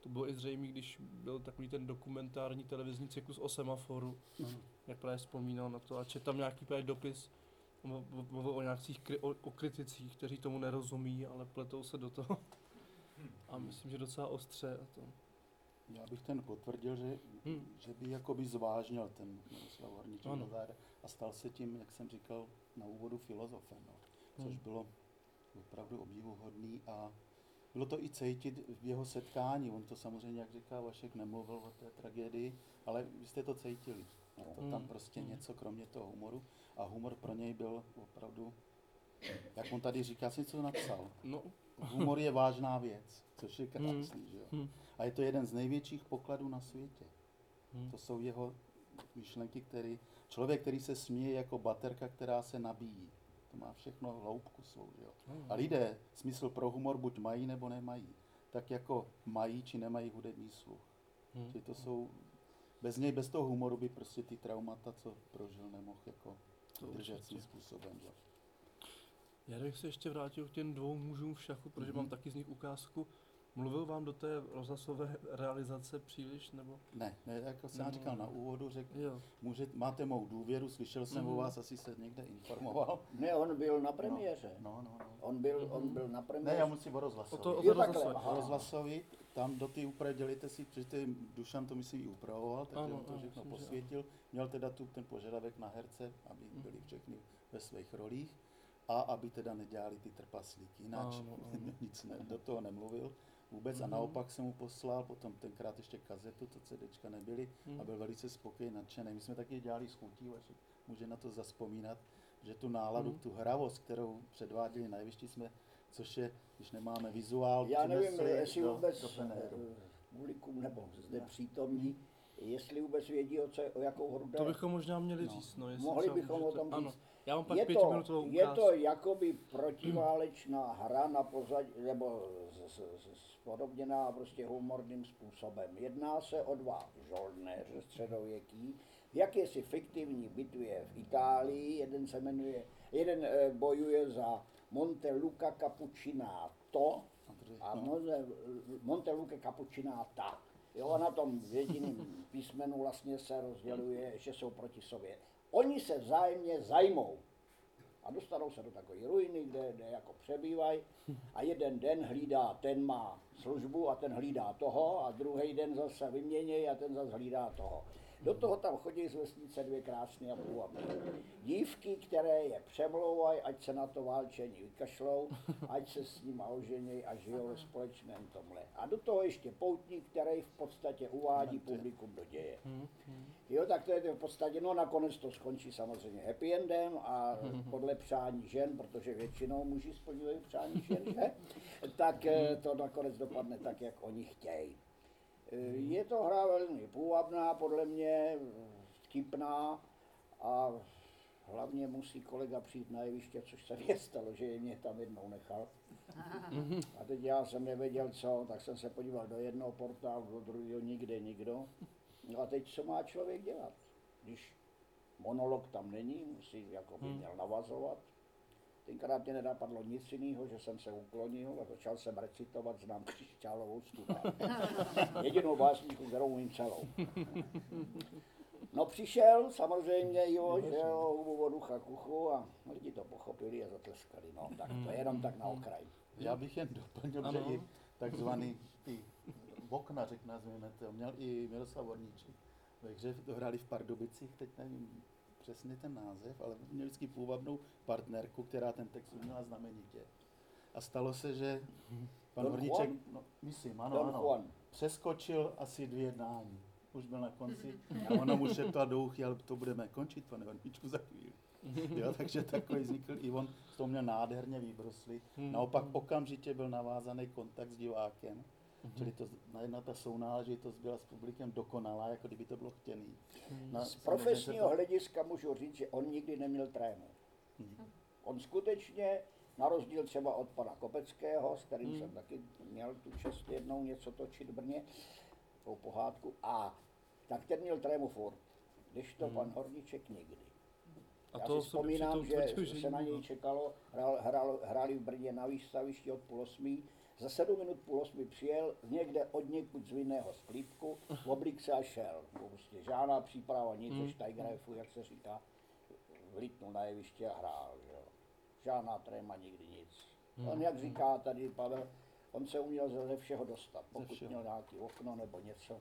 [SPEAKER 1] To bylo i zřejmé, když byl takový ten dokumentární televizní cyklus o semaforu,
[SPEAKER 2] Ano.
[SPEAKER 1] jak právě vzpomínal na to a četl tam nějaký právě dopis, mluv- mluvil o nějakých kri- o, o kriticích, kteří tomu nerozumí, ale pletou se do toho. A myslím, že docela ostře. A to.
[SPEAKER 2] Já bych ten potvrdil, že,
[SPEAKER 1] Hmm.
[SPEAKER 2] že by jakoby zvážnil ten Miroslav Horníček a stal se tím, jak jsem říkal na úvodu, filozofem, no, což
[SPEAKER 1] Hmm.
[SPEAKER 2] bylo opravdu obdivuhodný a bylo to i cítit v jeho setkání. On to samozřejmě, jak říká Vašek, nemluvil o té tragédii, ale vy jste to cítili. To tam
[SPEAKER 1] Hmm.
[SPEAKER 2] prostě
[SPEAKER 1] Hmm.
[SPEAKER 2] něco kromě toho humoru a humor pro něj byl opravdu, jak on tady říká, jsem co napsal,
[SPEAKER 1] No,
[SPEAKER 2] humor je vážná věc, což je krásný, že jo. A je to jeden z největších pokladů na světě. To jsou jeho myšlenky, který, člověk, který se směje jako baterka, která se nabíjí. To má všechno hloubku svou, že jo. A lidé smysl pro humor buď mají nebo nemají. Tak jako mají či nemají hudební sluch.
[SPEAKER 1] hm.
[SPEAKER 2] Že to jsou, bez něj, bez toho humoru by prostě ty traumata, co prožil, nemohl jako držet svým způsobem. Že?
[SPEAKER 1] Já bych se ještě vrátil k těm dvou mužům v šachu, protože
[SPEAKER 2] Mhm.
[SPEAKER 1] mám taky z nich ukázku. Mluvil vám do té rozhlasové realizace příliš, nebo?
[SPEAKER 2] Ne, ne, jako jsem
[SPEAKER 1] No.
[SPEAKER 2] říkal na úvodu, řekl,
[SPEAKER 1] Jo.
[SPEAKER 2] může, máte mou důvěru, slyšel jsem
[SPEAKER 1] Mhm.
[SPEAKER 2] o vás, asi se někde informoval.
[SPEAKER 3] Ne, on byl na premiéře.
[SPEAKER 2] No, no, no.
[SPEAKER 3] On byl, on byl na
[SPEAKER 2] Ne,
[SPEAKER 3] premiéře.
[SPEAKER 2] já musím o rozhlasovi.
[SPEAKER 1] O to, o to
[SPEAKER 3] aha.
[SPEAKER 2] rozhlasovi, tam do té úpravy dělíte si, protože ty Dušan to myslím i upravoval, takže
[SPEAKER 1] Ano,
[SPEAKER 2] on to
[SPEAKER 1] ano,
[SPEAKER 2] všechno
[SPEAKER 1] že
[SPEAKER 2] posvětil. Měl teda tu ten požadavek na herce, aby byli všechny ve svých rolích a aby teda nedělali ty trpaslíky. Jinak nic ne, do toho nemluvil vůbec a
[SPEAKER 1] Mhm.
[SPEAKER 2] naopak jsem mu poslal potom tenkrát ještě kazetu, to CDčka nebyly
[SPEAKER 1] Hm.
[SPEAKER 2] a byl velice spokojený, nadšený. My jsme taky dělali s chutí, Vašek může na to zaspomínat, že tu náladu,
[SPEAKER 1] Mhm.
[SPEAKER 2] tu hravost, kterou předváděli na jevišti jsme, což je, když nemáme vizuál,
[SPEAKER 3] Já nevím, jestli
[SPEAKER 2] do-
[SPEAKER 3] vůbec
[SPEAKER 2] do plenéru.
[SPEAKER 3] eh, publikum nebo zde
[SPEAKER 2] Ne.
[SPEAKER 3] přítomní, jestli vůbec vědí, o, co, o jakou hru jde.
[SPEAKER 1] To bychom možná měli
[SPEAKER 2] No.
[SPEAKER 1] říct, no. Jestli
[SPEAKER 3] Mohli bychom o tom říct.
[SPEAKER 1] Ano. Já mám pak
[SPEAKER 3] je, to,
[SPEAKER 1] pětiminutovou
[SPEAKER 3] je to jakoby protiválečná hra na pozadí, nebo spodobněná prostě humorným způsobem. Jedná se o dva žoldnéře středověký, v jakési fiktivní bitvě v Itálii. Jeden se jmenuje, jeden eh, bojuje za Monte Luca Cappuccinato
[SPEAKER 2] A no.
[SPEAKER 3] Monte, Monte Luca Cappuccinata. Jo, na tom jediném písmenu vlastně se rozděluje, že jsou proti sobě. Oni se vzájemně zajmou a dostanou se do takové ruiny, kde, kde jako přebývají a jeden den hlídá, ten má službu a ten hlídá toho a druhý den zase vyměnějí a ten zase hlídá toho. Do toho tam chodí z vesnice dvě krásné a půvabné dívky, které je přemlouvají, ať se na to válčení vykašlou, ať se s ním oženějí a žijou ve společném tomhle. A do toho ještě poutník, který v podstatě uvádí publikum do děje.
[SPEAKER 1] Hm, hm.
[SPEAKER 3] Jo, tak to je to v podstatě, no nakonec to skončí samozřejmě happy endem a podle přání žen, protože většinou muži splňují přání žen, že? tak eh, to nakonec dopadne tak, jak oni chtějí. Eh, Je to hra velmi půvabná, podle mě vtipná a hlavně musí kolega přijít na jeviště, což se mě stalo, že mě tam jednou nechal. A teď já jsem nevěděl co, tak jsem se podíval do jednoho portálu, do druhého nikde nikdo. No a teď co má člověk dělat? Když monolog tam není, musí jako by
[SPEAKER 1] Hmm.
[SPEAKER 3] měl navazovat. Tenkrát mě nenapadlo nic jiného, že jsem se uklonil a začal jsem recitovat znám křišťálovou studák. Jedinou básničku, kterou umím celou. No přišel samozřejmě, jo, že jo, hubu ducha kuchu a lidi to pochopili a zatleskali. No, tak to je jenom tak na okraj.
[SPEAKER 2] Já bych jen doplnil,
[SPEAKER 1] Ano.
[SPEAKER 2] že i takzvaný ty okna, řek nazvěme to, měl i Miroslav Horníček. ve hře to hráli v Pardubicích, teď nevím přesně ten název, ale měli vždycky půvabnou partnerku, která ten text uměla znamenitě. A stalo se, že pan
[SPEAKER 3] Don
[SPEAKER 2] Horníček,
[SPEAKER 3] Juan?
[SPEAKER 2] no, myslím, ano,
[SPEAKER 3] Don
[SPEAKER 2] ano,
[SPEAKER 3] Juan.
[SPEAKER 2] přeskočil asi dvě jednání. Už byl na konci a ona mu šeptala do uchy, ale to budeme končit, pane Horníčku, za chvíli. Jo, takže takový vznikl i on, z toho měl nádherně výbrosly. Naopak okamžitě byl navázaný kontakt s divákem, čili to najednou ta sounáležitost byla s publikem dokonalá, jako kdyby to bylo chtěný. Na,
[SPEAKER 3] Z profesního
[SPEAKER 2] to-
[SPEAKER 3] hlediska můžu říct, že on nikdy neměl trému.
[SPEAKER 2] Mhm.
[SPEAKER 3] On skutečně, na rozdíl třeba od pana Kopeckého, s kterým jsem taky měl tu čest jednou něco točit v Brně, takovou pohádku, a tak ten měl trému furt, když to pan Horníček nikdy.
[SPEAKER 1] A
[SPEAKER 3] Já
[SPEAKER 1] to
[SPEAKER 3] si vzpomínám, že
[SPEAKER 1] tvrdí,
[SPEAKER 3] se na něj čekalo, hrál, hrál, hráli v Brně na výstavišti od půl osmí, za sedm minut půl osmi přijel někde od někud z vinného sklípku, v oblíkce a šel. Prostě žádná příprava, nic, hmm. Steigereifu, jak se říká, vlítnul na jeviště a hrál. Že? jo. Žádná tréma, nikdy nic. On, jak říká tady Pavel, on se uměl ze ze všeho dostat, pokud
[SPEAKER 2] všeho.
[SPEAKER 3] měl nějaký okno nebo něco.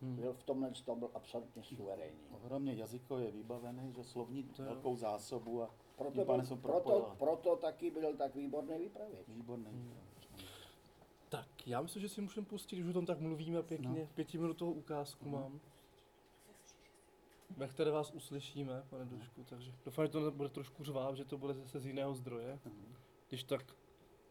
[SPEAKER 3] Byl v tomhle tom byl absolutně suverénní.
[SPEAKER 2] Ohromně jazykově vybavený, že slovní velkou zásobu a
[SPEAKER 3] Proto, byl, proto,
[SPEAKER 2] propojila.
[SPEAKER 3] proto taky byl tak výborný vypravěč.
[SPEAKER 2] Výborný.
[SPEAKER 1] Tak, já myslím, že si můžeme pustit, když o tom tak mluvíme pěkně, no. pětiminutovou ukázku mám. Ve které vás uslyšíme, pane Dušku, takže doufám, že to bude trošku řvát, že to bude zase z jiného zdroje. Když tak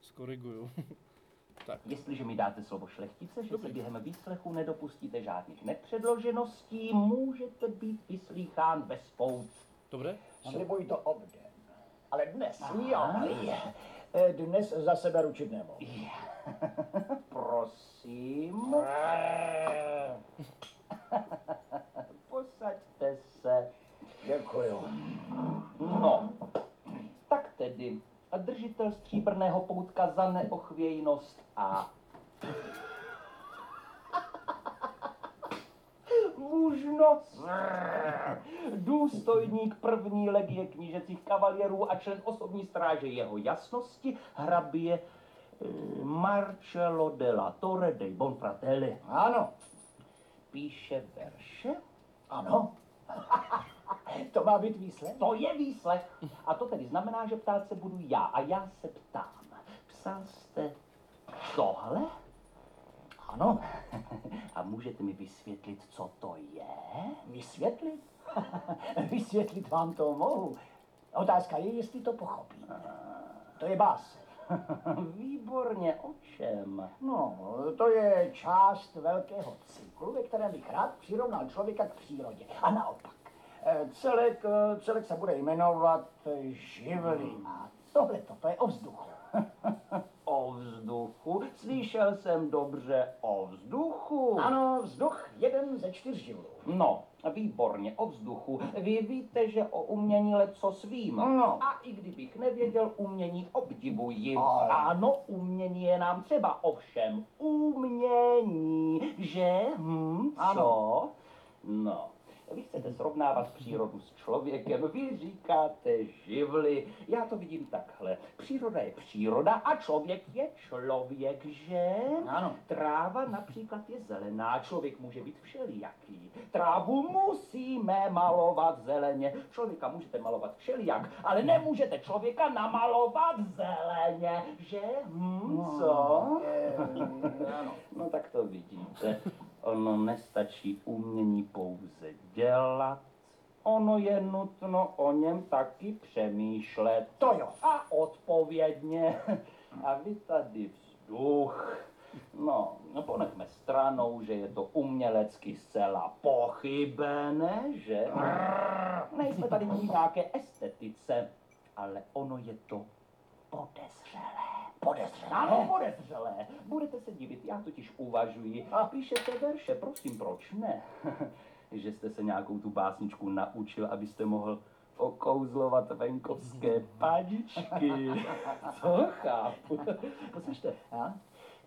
[SPEAKER 1] skoriguju. tak,
[SPEAKER 7] Jestliže mi dáte slovo šlechtice, že
[SPEAKER 1] Dobrý.
[SPEAKER 7] se během výslechu nedopustíte žádných nepředložeností, můžete být vyslýchán bez pouc.
[SPEAKER 1] dobré?
[SPEAKER 3] Slibuji to obden. Ale dnes,
[SPEAKER 7] Aha.
[SPEAKER 3] jo, eh, dnes za sebe ručit nemohu.
[SPEAKER 7] Prosím, posaďte se.
[SPEAKER 3] Děkuju.
[SPEAKER 7] No, tak tedy, držitel stříbrného poutka za neochvějnost a mužnost. Důstojník první legie knížecích kavalierů a člen osobní stráže jeho jasnosti, hrabě Marcello della Torre dei Bonfratelli.
[SPEAKER 3] Ano,
[SPEAKER 7] Píše verše?
[SPEAKER 3] ano. to má být výsledek.
[SPEAKER 7] To je výslech. A to tedy znamená, že ptát se budu já. A já se ptám. Psal jste tohle?
[SPEAKER 3] Ano,
[SPEAKER 7] A můžete mi vysvětlit, co to je?
[SPEAKER 3] vysvětlit? vysvětlit vám to mohu. Otázka je, jestli to pochopí. To je bás.
[SPEAKER 7] Výborně, o čem?
[SPEAKER 3] No, to je část velkého cyklu, ve kterém bych rád přirovnal člověka k přírodě. A naopak. Eh, Celek, eh, celek se bude jmenovat eh, živly. A tohle to je o vzduchu.
[SPEAKER 7] O vzduchu? Slyšel jsem dobře o vzduchu.
[SPEAKER 3] Ano, vzduch jeden ze čtyř živlů.
[SPEAKER 7] No, výborně, o vzduchu. Vy víte, že o umění leco svým.
[SPEAKER 3] No.
[SPEAKER 7] A i kdybych nevěděl, umění obdivuji.
[SPEAKER 3] Ale-
[SPEAKER 7] Ano, umění je nám třeba, ovšem, umění, že? Hm, co?
[SPEAKER 3] Ano.
[SPEAKER 7] No, vy chcete srovnávat přírodu s člověkem, vy říkáte živly, já to vidím takhle. Příroda je příroda a člověk je člověk, že?
[SPEAKER 3] Ano.
[SPEAKER 7] Tráva například je zelená, člověk může být všelijaký. Trávu musíme malovat zeleně. Člověka můžete malovat všelijak, ale nemůžete člověka namalovat zeleně, že? Hm, co?
[SPEAKER 3] Eh, ano.
[SPEAKER 7] No tak to vidíte. Ono nestačí umění pouze dělat, ono je nutno o něm taky přemýšlet.
[SPEAKER 3] To jo.
[SPEAKER 7] A odpovědně. A vy tady vzduch. No, no ponechme stranou, že je to umělecky zcela pochybené, že? Nejsme tady nějaké estetice, ale ono je to podezřelé.
[SPEAKER 3] Podezřelé.
[SPEAKER 7] Ano, podezřelé. Budete se divit, já totiž uvažuji. A píšete verše, prosím, proč ne? že jste se nějakou tu básničku naučil, abyste mohl okouzlovat venkovské padičky. To chápu. Poslyšte, a?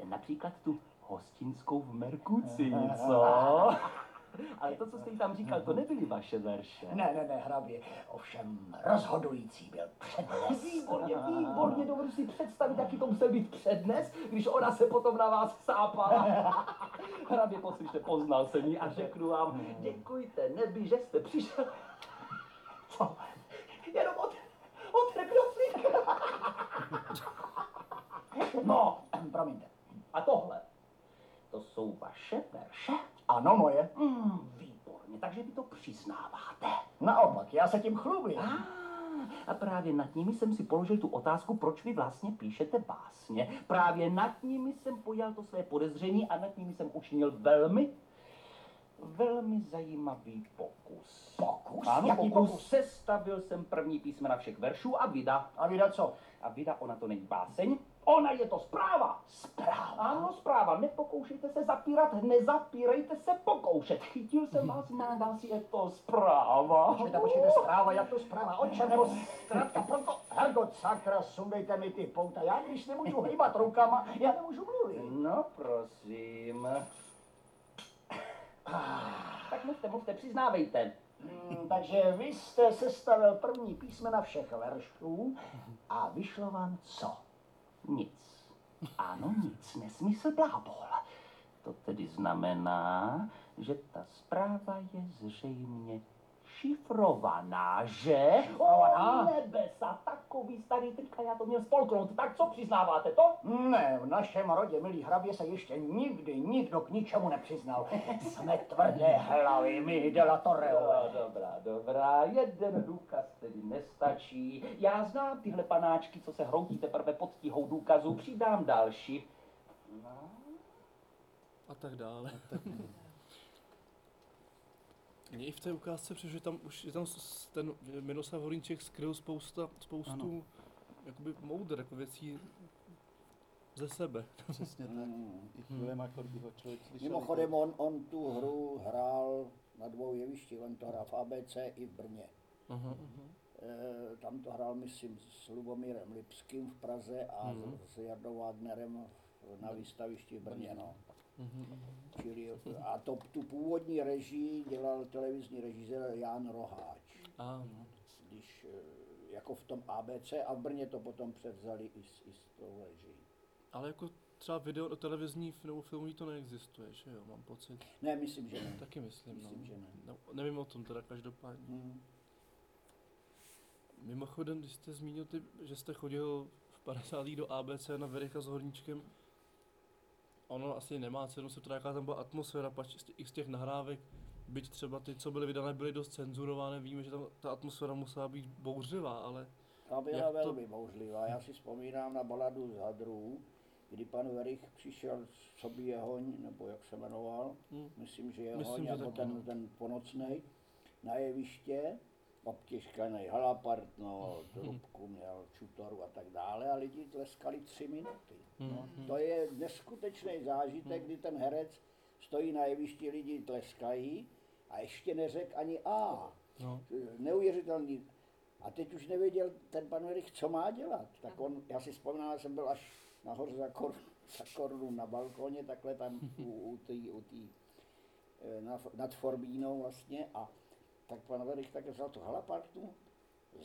[SPEAKER 7] například tu hostinskou v Merkuci, co? Ale to, co jste jí tam říkal, to nebyly vaše verše.
[SPEAKER 3] Ne, ne, ne, hrabě. Ovšem rozhodující byl přednes.
[SPEAKER 7] Výborně, výborně, dovedu si představit, jaký to musel být přednes, když ona se potom na vás sápala. Hrabě, poslyšte, poznal jsem ji a řeknu vám, děkujte nebi, že jste přišel. Co? Jenom od, od. No,
[SPEAKER 3] Promiňte.
[SPEAKER 7] a tohle, to jsou vaše verše?
[SPEAKER 3] Ano, moje.
[SPEAKER 7] Hmm, výborně, takže vy to přiznáváte.
[SPEAKER 3] Naopak, já se tím chlubím.
[SPEAKER 7] Ah, A právě nad nimi jsem si položil tu otázku, proč vy vlastně píšete básně. Právě nad nimi jsem pojal to své podezření a nad nimi jsem učinil velmi, velmi zajímavý pokus.
[SPEAKER 3] Pokus?
[SPEAKER 7] Ano,
[SPEAKER 3] Jaký
[SPEAKER 7] pokus.
[SPEAKER 3] pokus?
[SPEAKER 7] Sestavil jsem první písmena všech veršů a vida.
[SPEAKER 3] A vydat co?
[SPEAKER 7] A vida, ona to není báseň, ona je to zpráva.
[SPEAKER 3] Zpráva.
[SPEAKER 7] Ano, zpráva. Nepokoušejte se zapírat, nezapírejte se pokoušet. Chytil jsem vás, mám vás, je to zpráva.
[SPEAKER 3] Počkejte, počkejte, zpráva, jak to zpráva, o čem, nebo zkrátka proto, Hergot, sakra, sundejte mi ty pouta, já když nemůžu hýbat rukama, já nemůžu mluvit.
[SPEAKER 7] No, prosím. Tak mluvte, mluvte, přiznávejte.
[SPEAKER 3] Hmm, takže vy jste sestavil první písmena všech veršů a vyšlo vám co?
[SPEAKER 7] Nic. Ano, nic, nesmysl blábol. To tedy znamená, že ta zpráva je zřejmě šifrovaná, že?
[SPEAKER 3] Šifrovaná?
[SPEAKER 7] O nebesa, takový starý trik a já to měl spolknout. Tak co přiznáváte to?
[SPEAKER 3] Ne, v našem rodě, milý hrabě, se ještě nikdy nikdo k ničemu nepřiznal. Jsme tvrdé hlavy, my delatoreové.
[SPEAKER 7] No, dobrá, dobrá, jeden důkaz tedy nestačí. Já znám tyhle panáčky, co se hroutí teprve pod tíhou důkazů, přidám další. No,
[SPEAKER 1] A tak dále. Mně i v té ukázce přišlo, že tam už je tam ten Miroslav Horinček skryl spousta, spoustu
[SPEAKER 2] Ano.
[SPEAKER 1] jakoby moudr, jako věcí ze sebe.
[SPEAKER 2] Přesně tak. I jako by ho člověk slyšel.
[SPEAKER 3] Mimochodem, on, on tu hru hrál na dvou jevištích, on to hrál v ABC i v Brně.
[SPEAKER 1] Aha, aha.
[SPEAKER 3] E, tam to hrál, myslím, s Lubomírem Lipským v Praze a
[SPEAKER 1] Mhm.
[SPEAKER 3] s Jardou Wagnerem na výstavišti v Brně. No. Čili, a to, tu původní režii dělal televizní režisér Jan Roháč.
[SPEAKER 1] Ano.
[SPEAKER 3] Když e, jako v tom ABC a v Brně to potom převzali i s, i s tou režií.
[SPEAKER 1] Ale jako třeba video televizní nebo filmový to neexistuje, že jo, mám pocit.
[SPEAKER 3] Ne, myslím, že ne.
[SPEAKER 1] Taky myslím,
[SPEAKER 3] Myslím,
[SPEAKER 1] no.
[SPEAKER 3] že ne.
[SPEAKER 1] no. Nevím o tom teda každopádně.
[SPEAKER 3] Hmm.
[SPEAKER 1] Mimochodem, když jste zmínil, ty, že jste chodil v 50. do ABC na Vericha s Horníčkem, ono asi nemá cenu se to, jaká tam byla atmosféra, pač z těch- i z těch nahrávek, byť třeba ty, co byly vydané, byly dost cenzurované, víme, že tam ta atmosféra musela být bouřlivá, ale
[SPEAKER 3] Ta byla
[SPEAKER 1] to-
[SPEAKER 3] velmi bouřlivá. Já si vzpomínám na baladu z Hadrů, kdy pan Verich přišel z sobí Jehoň, nebo jak se jmenoval,
[SPEAKER 1] hm,
[SPEAKER 3] myslím, že Jehoň,
[SPEAKER 1] Myslím, že
[SPEAKER 3] jako ten, ten ponocnej, na jeviště, obtěžkaný halapart, no, trubku měl, čutoru a tak dále a lidi tleskali tři minuty. No,
[SPEAKER 1] hm,
[SPEAKER 3] to je neskutečný zážitek, kdy ten herec stojí na jevišti, lidi tleskají a ještě neřek ani A.
[SPEAKER 1] no,
[SPEAKER 3] Neuvěřitelný. A teď už nevěděl ten pan Verich, co má dělat. Tak on, já si vzpomínám, že jsem byl až nahoře za, kor, za korunu na balkóně, takhle tam u, u tý, u tý, eh, na, nad Forbínou vlastně a tak pan Verich tak vzal tu halapartu,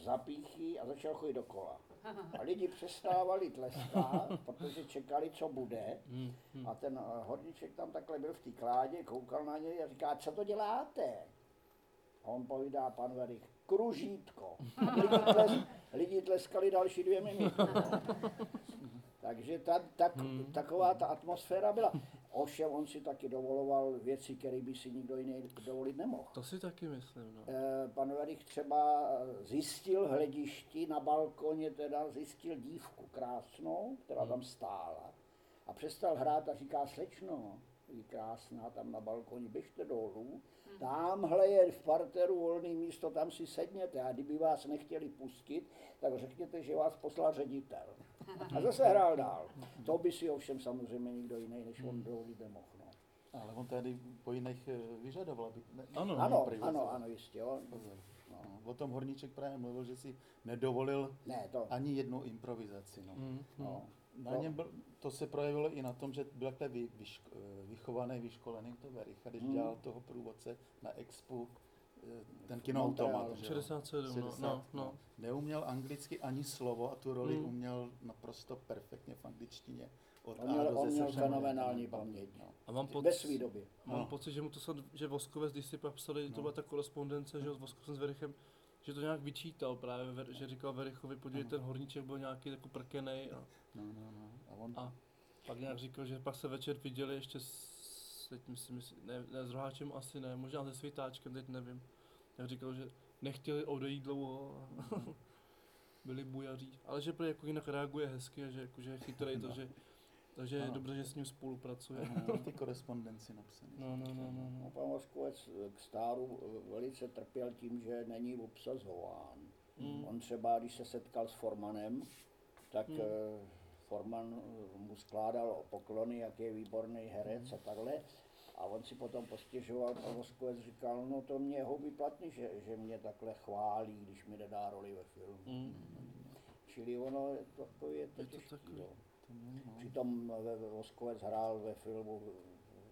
[SPEAKER 3] zapíchy a začal chodit dokola. A lidi přestávali tleskat, protože čekali, co bude.
[SPEAKER 1] hm, hm.
[SPEAKER 3] A ten eh, horníček tam takhle byl v té kládě, koukal na něj a říká, co to děláte? A on povídá, pan Verich, kružítko. Lidi, tles, lidi tleskali další dvě minuty. no. Takže ta, tak, taková ta atmosféra byla. Ovšem on si taky dovoloval věci, které by si nikdo jiný dovolit nemohl.
[SPEAKER 1] to si taky myslím, no.
[SPEAKER 3] Eh, Pan Verich třeba zjistil v hledišti na balkoně, teda zjistil dívku krásnou, která tam stála. A přestal hrát a říká, slečno, je krásná tam na balkoně, běžte dolů. Tamhle je v parteru volný místo, tam si sedněte a kdyby vás nechtěli pustit, tak řekněte, že vás poslal ředitel. A zase hrál dál. To by si ovšem samozřejmě nikdo jiný než on dovolit nemohl. No.
[SPEAKER 2] Ale on tady po jiných eh, vyžadoval, aby... Ne,
[SPEAKER 1] Ano,
[SPEAKER 3] Ano, ano, ano, jistě. Jo.
[SPEAKER 2] No, o tom Horníček právě mluvil, že si nedovolil
[SPEAKER 3] Ne, to,
[SPEAKER 2] ani jednu improvizaci. No.
[SPEAKER 1] Hm, hm.
[SPEAKER 3] No.
[SPEAKER 2] Na něm byl, to se projevilo i na tom, že byl takhle vy, vyšk, eh, vychovaný, vyškolený to Vericha, když
[SPEAKER 3] Hmm.
[SPEAKER 2] dělal toho průvodce na Expu, ten kinoautomat.
[SPEAKER 3] Montreal.
[SPEAKER 2] že jo?
[SPEAKER 1] 67, no,
[SPEAKER 2] 60,
[SPEAKER 1] no, no.
[SPEAKER 2] Neuměl anglicky ani slovo a tu roli
[SPEAKER 1] Hmm.
[SPEAKER 2] uměl naprosto perfektně v angličtině. Od
[SPEAKER 3] On
[SPEAKER 2] A
[SPEAKER 3] měl, on měl fenomenální paměť.
[SPEAKER 2] No.
[SPEAKER 1] A mám
[SPEAKER 3] Ve
[SPEAKER 1] pocit,
[SPEAKER 3] své době.
[SPEAKER 1] mám
[SPEAKER 2] No.
[SPEAKER 1] pocit, že mu to snad, že Voskovec, když si pak psali, to
[SPEAKER 2] No.
[SPEAKER 1] byla ta korespondence, že s Voskovcem s Verichem, že to nějak vyčítal právě, že říkal Verichovi, podívej,
[SPEAKER 2] No.
[SPEAKER 1] ten horníček byl nějaký jako prkenej a,
[SPEAKER 2] No, no, no. A on,
[SPEAKER 1] a pak nějak říkal, že pak se večer viděli ještě s, teď myslím, ne, ne s Roháčem asi ne, možná se Světáčkem, teď nevím. Jak říkal, že nechtěli odejít dlouho a byli bujaří, ale že jako jinak reaguje hezky a že, jako, že je chytrý,
[SPEAKER 2] No.
[SPEAKER 1] takže, takže je dobře, že s ním spolupracuje.
[SPEAKER 2] měl ty korespondenci napsané.
[SPEAKER 1] No, no, no, no,
[SPEAKER 3] No,
[SPEAKER 1] no.
[SPEAKER 3] pan Voskovec k stáru eh, velice trpěl tím, že není obsazován.
[SPEAKER 1] Mm.
[SPEAKER 3] On třeba, když se setkal s Formanem, tak
[SPEAKER 1] Hmm.
[SPEAKER 3] eh, Forman eh, mu skládal poklony, jak je výborný herec a takhle. A on si potom postěžoval, pan Voskovec říkal, no to mě houby platný, že, že mě takhle chválí, když mi nedá roli ve filmu.
[SPEAKER 1] Mm.
[SPEAKER 3] Čili ono je to, to je to
[SPEAKER 1] Je to
[SPEAKER 3] těžký,
[SPEAKER 1] takový.
[SPEAKER 3] no.
[SPEAKER 2] No.
[SPEAKER 3] Přitom ve- ve- Voskovec hrál ve filmu,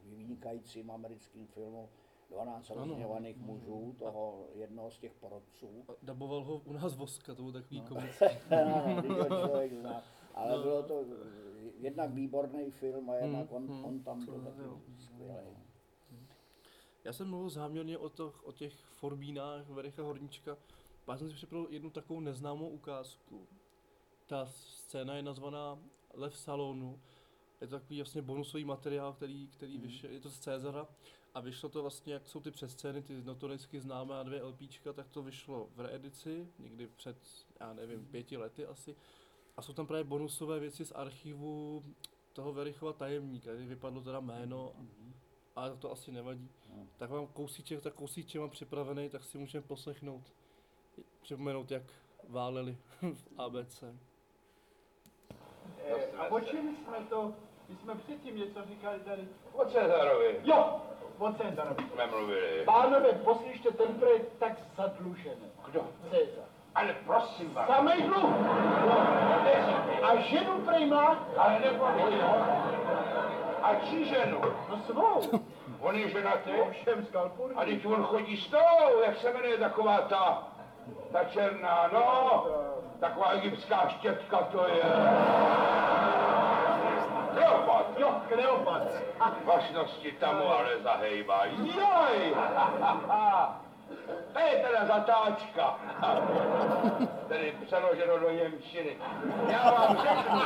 [SPEAKER 3] vynikajícím americkým filmu 12
[SPEAKER 1] Ano.
[SPEAKER 3] rozhněvaných mužů, toho jednoho z těch porodců.
[SPEAKER 1] A Daboval ho u nás Voska, to byl takový
[SPEAKER 2] No.
[SPEAKER 1] komický.
[SPEAKER 3] Člověk zná. Ale
[SPEAKER 1] No.
[SPEAKER 3] bylo to jednak výborný film a jednak
[SPEAKER 1] Hmm,
[SPEAKER 3] on,
[SPEAKER 1] hmm,
[SPEAKER 3] on tam byl taky skvělý.
[SPEAKER 1] Já jsem mluvil záměrně o, to, o těch forbínách Vericha Horníčka. Pak jsem si připravil jednu takovou neznámou ukázku. Ta scéna je nazvaná Lev salonu. Je to takový vlastně bonusový materiál, který, který
[SPEAKER 2] Mhm.
[SPEAKER 1] vyšel, je to z Cezara. A vyšlo to vlastně, jak jsou ty přescény, ty notoricky známé a dvě LPčka, tak to vyšlo v reedici, někdy před, já nevím, pěti lety asi. A jsou tam právě bonusové věci z archivu toho Verichova tajemníka, kdy vypadlo teda jméno,
[SPEAKER 2] Mhm.
[SPEAKER 1] ale to asi nevadí.
[SPEAKER 3] No.
[SPEAKER 1] Tak mám kousíček, tak kousíček mám připravený, tak si můžeme poslechnout, připomenout, jak váleli v ABC.
[SPEAKER 8] Eh, A o čem jsme to, my jsme předtím něco říkali tady.
[SPEAKER 9] O Cezarovi
[SPEAKER 8] Jo, o Cezarovi.
[SPEAKER 9] jsme mluvili.
[SPEAKER 8] Pánové, poslyšte, ten pro je tak zadlužený.
[SPEAKER 9] Kdo?
[SPEAKER 8] Cezar.
[SPEAKER 9] Ale prosím vás.
[SPEAKER 8] Samej dluh. A ženu prej má,
[SPEAKER 9] Ale nepověď. A čí ženu?
[SPEAKER 8] no svou.
[SPEAKER 9] On je ženatý?
[SPEAKER 8] Ovšem z Kalpurny.
[SPEAKER 9] A teď on chodí s tou, jak se jmenuje taková ta, ta černá, no, taková egyptská štětka to je. Kleopat.
[SPEAKER 8] Jo, Kleopat.
[SPEAKER 9] Vašnosti tam ale zahejbají. Joj! To je teda zatáčka. Tedy přeloženo do Němčiny. Já vám řeknu,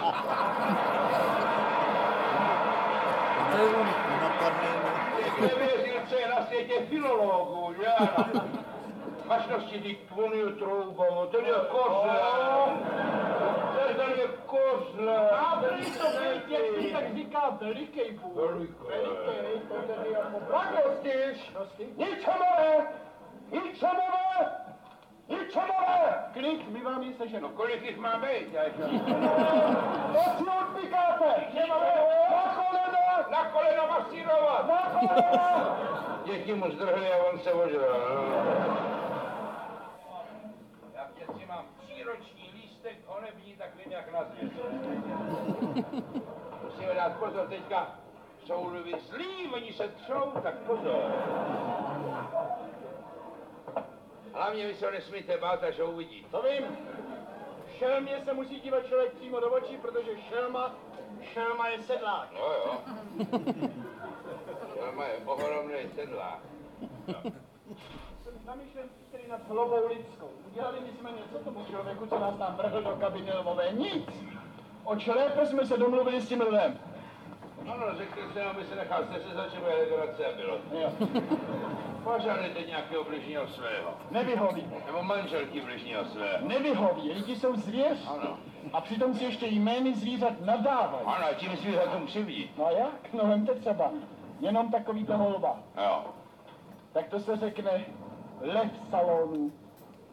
[SPEAKER 9] nevěřil, co je na světě filologů, že? Vašnosti ty tvonují troubou, ten je kozel. Ten je kozel.
[SPEAKER 8] A to vědět, tak říká veliký bůh.
[SPEAKER 9] Veliký.
[SPEAKER 8] Veliký, to tedy jako
[SPEAKER 9] Blagostiš!
[SPEAKER 8] Prostě.
[SPEAKER 9] Ničemové! Ničemové! Ničemové!
[SPEAKER 8] Klid, my vám ji seženou.
[SPEAKER 9] No kolik jich má být? Já ještě-
[SPEAKER 8] To si odpikáte.
[SPEAKER 9] Na kolena! Na kolena masírovat! Na kolena! Děti mu zdrhli a on se ožral. Já v dětci mám příroční lístek honební, tak vím, jak nazvět. Musíme dát pozor teďka. Jsou lvy zlí, oni se třou, tak pozor. Hlavně vy se nesmíte bát, až ho uvidí.
[SPEAKER 8] To vím. Šelmě se musí dívat člověk přímo do očí, protože šelma, šelma je sedlák.
[SPEAKER 9] No jo. Šelma je ohromný sedlák.
[SPEAKER 8] Jsem zamýšlem který nad hlavou lidskou. Udělali my jsme něco tomu člověku, co nás tam vrhl do kabiny lvové. Nic. Oč lépe jsme se domluvili s tím lvem.
[SPEAKER 9] Ano, řekl jsem, aby se nechal se za čemu legrace a bylo.
[SPEAKER 8] Jo.
[SPEAKER 9] Požádejte nějakého bližního svého.
[SPEAKER 8] Nevyhoví.
[SPEAKER 9] Nebo manželky bližního svého.
[SPEAKER 8] Nevyhoví. Lidi jsou zvěř.
[SPEAKER 9] Ano.
[SPEAKER 8] A přitom si ještě jmény zvířat nadávají.
[SPEAKER 9] Ano, a tím zvířatům křiví.
[SPEAKER 8] No a jak? No vemte třeba. Jenom takový holba.
[SPEAKER 9] Jo.
[SPEAKER 8] Tak to se řekne lev salonu,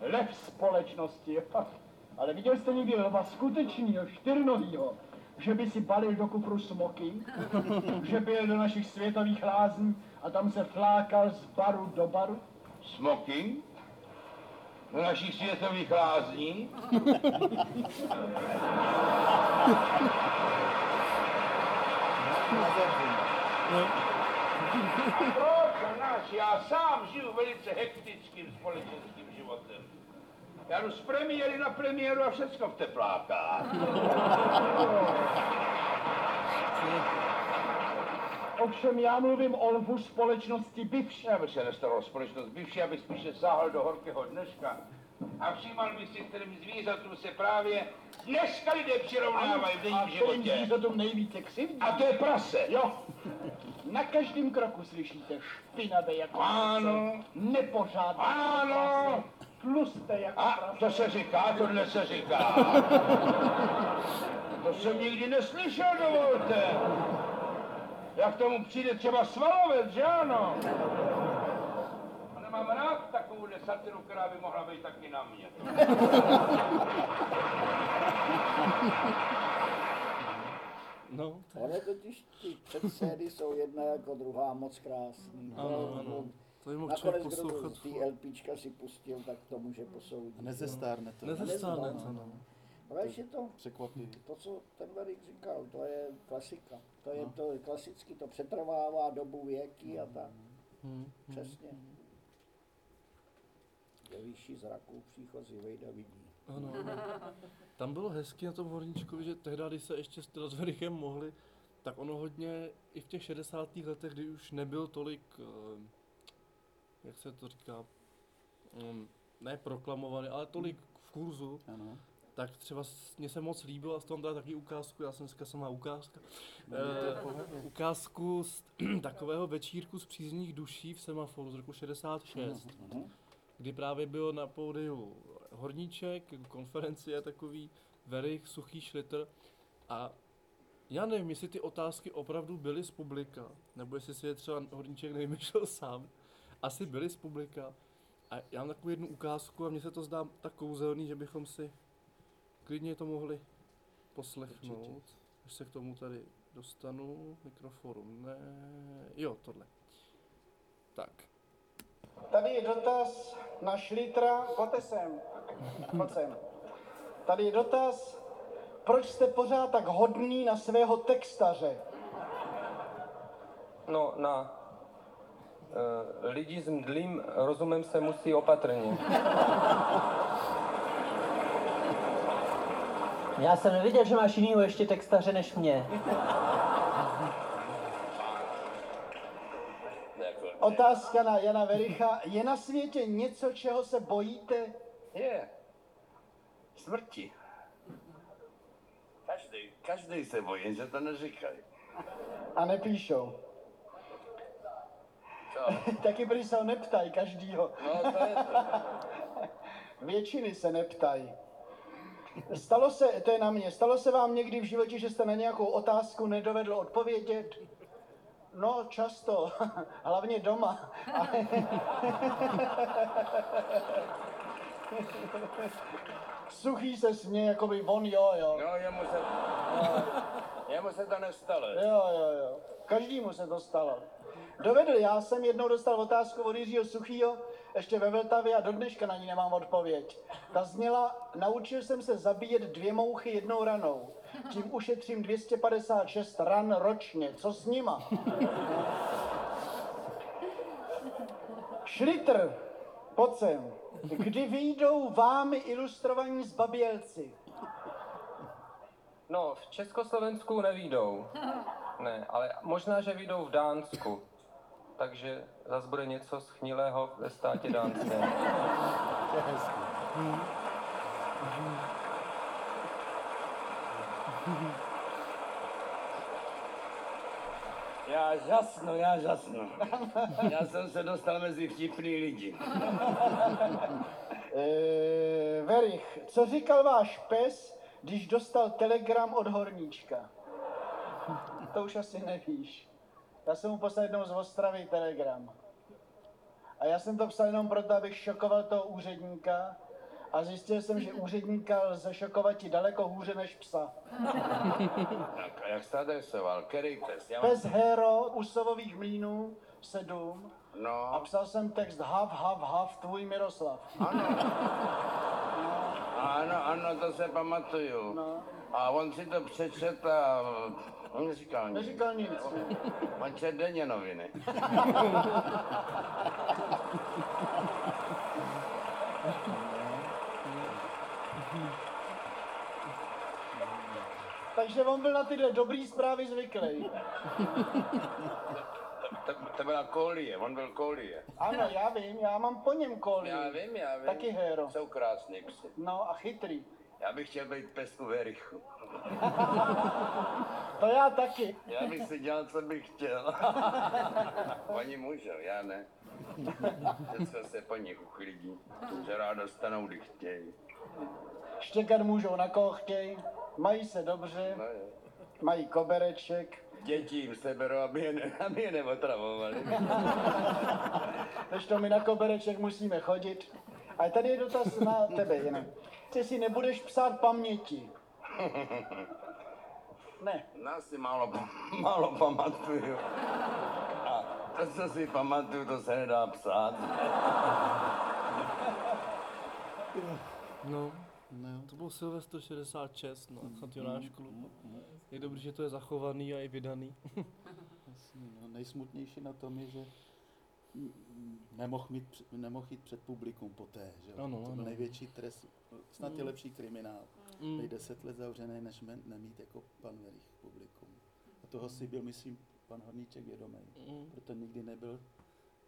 [SPEAKER 8] lev společnosti. Ale viděl jste někdy lva skutečného, čtyřnohýho, že by si balil do kufru smoky, že byl do našich světových lázní a tam se flákal z baru do baru?
[SPEAKER 9] Smoking? Do našich světových lázní?
[SPEAKER 10] A proč náš? Já sám žiju velice hektickým společenským životem. Já jdu z premiéry na premiéru a všecko v teplákách.
[SPEAKER 8] Ovšem já mluvím o lvu společnosti bivší.
[SPEAKER 10] Já bych se nestaral společnost bivší, abych spíše sáhl do horkého dneška. A všímal bych si, kterým zvířatům se právě dneska lidé přirovnávají v
[SPEAKER 8] A
[SPEAKER 10] denním
[SPEAKER 8] kterým
[SPEAKER 10] životě.
[SPEAKER 8] zvířatům nejvíce křivdí.
[SPEAKER 10] A to je prase.
[SPEAKER 8] Jo. Na každém kroku slyšíte špinavé jako
[SPEAKER 10] Ano.
[SPEAKER 8] nepořádné
[SPEAKER 10] Ano.
[SPEAKER 8] prase, tlusté jako
[SPEAKER 10] A to se říká, tohle se říká. To jsem nikdy neslyšel, dovolte. Jak tomu přijde třeba svalovec, že ano? A nemám rád takovouhle satiru, která by mohla být taky na mě.
[SPEAKER 1] No,
[SPEAKER 3] Ono totiž ty předsédy jsou jedna jako druhá moc krásný.
[SPEAKER 1] Ano, ano. To by mohl
[SPEAKER 3] Nakonec,
[SPEAKER 1] člověk
[SPEAKER 3] kdo
[SPEAKER 1] poslouchat.
[SPEAKER 3] ty LPčka si pustil, tak to může posoudit.
[SPEAKER 2] Nezestárne to.
[SPEAKER 1] Nezestárne to, no.
[SPEAKER 3] Ale je to,
[SPEAKER 2] Překvapivý.
[SPEAKER 3] to, co ten Verik říkal, to je klasika. To je to klasicky, to přetrvává dobu věky a tak.
[SPEAKER 1] Hmm.
[SPEAKER 3] Přesně. Je vyšší zraků příchozí vejda vidí.
[SPEAKER 1] Ano, ano. Tam bylo hezky na tom Horníčkovi, že tehdy, když se ještě s Rozverichem mohli, tak ono hodně i v těch 60. letech, kdy už nebyl tolik, eh, jak se to říká, mm, ne proklamovaný, ale tolik v kurzu,
[SPEAKER 2] Ano.
[SPEAKER 1] tak třeba mně se moc líbilo a z toho taky ukázku, já jsem dneska sama ukázka,
[SPEAKER 2] No,
[SPEAKER 1] eh,
[SPEAKER 2] pohodě.
[SPEAKER 1] ukázku z takového večírku z přízních duší v semaforu z roku 66
[SPEAKER 2] Mhm.
[SPEAKER 1] kdy právě byl na pódiu Horníček, konferencie takový, Verich, Suchý Šlitr a já nevím, jestli ty otázky opravdu byly z publika, nebo jestli si je třeba Horníček nevymýšlel sám. Asi byly z publika. A já mám takovou jednu ukázku a mně se to zdá tak kouzelný, že bychom si klidně to mohli poslechnout.
[SPEAKER 2] Určitě.
[SPEAKER 1] Až se k tomu tady dostanu, mikrofonu ne, jo, tohle. Tak.
[SPEAKER 8] Tady je dotaz na Šlitra. Pojďte sem. Pojď sem. Tady je dotaz, proč jste pořád tak hodný na svého textaře?
[SPEAKER 11] No, na lidi s mdlým rozumem se musí opatrně.
[SPEAKER 12] Já jsem nevěděl, že máš jinýho ještě textaře než mě.
[SPEAKER 8] Otázka na Jana Vericha. Je na světě něco, čeho se bojíte?
[SPEAKER 13] Je. Smrti. Každý, každý se bojí, že to neříkají.
[SPEAKER 8] A nepíšou. Taky prý se ho neptají každýho.
[SPEAKER 13] No to je to.
[SPEAKER 8] Většiny se neptají. Stalo se, to je na mě, stalo se vám někdy v životě, že jste na nějakou otázku nedovedl odpovědět? No, často, hlavně doma. Ale... Suchý se směje, jako by on jo, jo.
[SPEAKER 13] No, jemu se, no, jemu se to nestalo.
[SPEAKER 8] Jo, jo, jo. Každému se to stalo. Dovedl, já jsem jednou dostal otázku od Jiřího Suchýho, ještě ve Vltavě a do dneška na ní nemám odpověď. Ta zněla, naučil jsem se zabíjet dvě mouchy jednou ranou. Tím ušetřím 256 ran ročně. Co s nima? Šlitr, pojď sem. Kdy vyjdou vámi ilustrovaní zbabělci?
[SPEAKER 11] No, v Československu nevídou. Ne, ale možná, že vyjdou v Dánsku. Takže zas bude něco schnilého ve státě dánském.
[SPEAKER 2] To je hezký.
[SPEAKER 13] Já žasnu, já žasnu. Já jsem se dostal mezi vtipný lidi.
[SPEAKER 8] Eh, Verich, co říkal váš pes, když dostal telegram od horníčka? To už asi nevíš. Já jsem mu poslal jednou z Ostravy telegram. A já jsem to psal jenom proto, abych šokoval toho úředníka. A zjistil jsem, že úředníka lze šokovat i daleko hůře než psa.
[SPEAKER 13] Tak a jak jste adresoval? Který pes? Já mám...
[SPEAKER 8] Pes Hero u Sovových mlínů 7
[SPEAKER 10] No.
[SPEAKER 8] A psal jsem text hav, hav, hav, tvůj Miroslav.
[SPEAKER 10] Ano. Ano, ano, to se pamatuju.
[SPEAKER 8] No.
[SPEAKER 10] A on si to přečetl a on neříkal nic.
[SPEAKER 8] Neříkal nic.
[SPEAKER 10] On čet denně noviny.
[SPEAKER 8] Takže on byl na tyhle dobrý zprávy zvyklý.
[SPEAKER 10] To, to byla kolie, on byl kolie.
[SPEAKER 8] Ano, já vím, já mám po něm kóly.
[SPEAKER 10] Já vím, já vím.
[SPEAKER 8] Taky héro.
[SPEAKER 10] Jsou krásný psy.
[SPEAKER 8] No a chytrý.
[SPEAKER 10] Já bych chtěl být pes u Verichu.
[SPEAKER 8] To já taky.
[SPEAKER 10] Já bych si dělal, co bych chtěl. Oni můžou, já ne. Všechno se po nich uchlidí, že rád dostanou, když chtějí.
[SPEAKER 8] Štěkat můžou na koho chtějí, mají se dobře,
[SPEAKER 10] No jo.
[SPEAKER 8] mají kobereček.
[SPEAKER 10] Děti jim seberou, aby je, ne, aby je neotravovali.
[SPEAKER 8] Než to my na kobereček musíme chodit. A tady je dotaz na tebe jinak. Ty si nebudeš psát paměti. Ne.
[SPEAKER 10] Nás si málo, málo pamatuju. A to, co si pamatuju, to se nedá psát.
[SPEAKER 1] No, no. to byl Silvestr 66, no, Chationáš klub. Je dobrý, že to je zachovaný a je vydaný.
[SPEAKER 2] Jasně, no, nejsmutnější na tom je, že nemohl, mít, nemohl jít před publikum poté, že jo?
[SPEAKER 1] Ano,
[SPEAKER 2] to byl
[SPEAKER 1] ano.
[SPEAKER 2] největší trest, snad je
[SPEAKER 1] Mm.
[SPEAKER 2] lepší kriminál,
[SPEAKER 1] Mm.
[SPEAKER 2] být deset let zavřený, než nemít jako pan Verich publikum. A toho si byl, myslím, pan Horníček vědomý,
[SPEAKER 1] Mm.
[SPEAKER 2] proto nikdy nebyl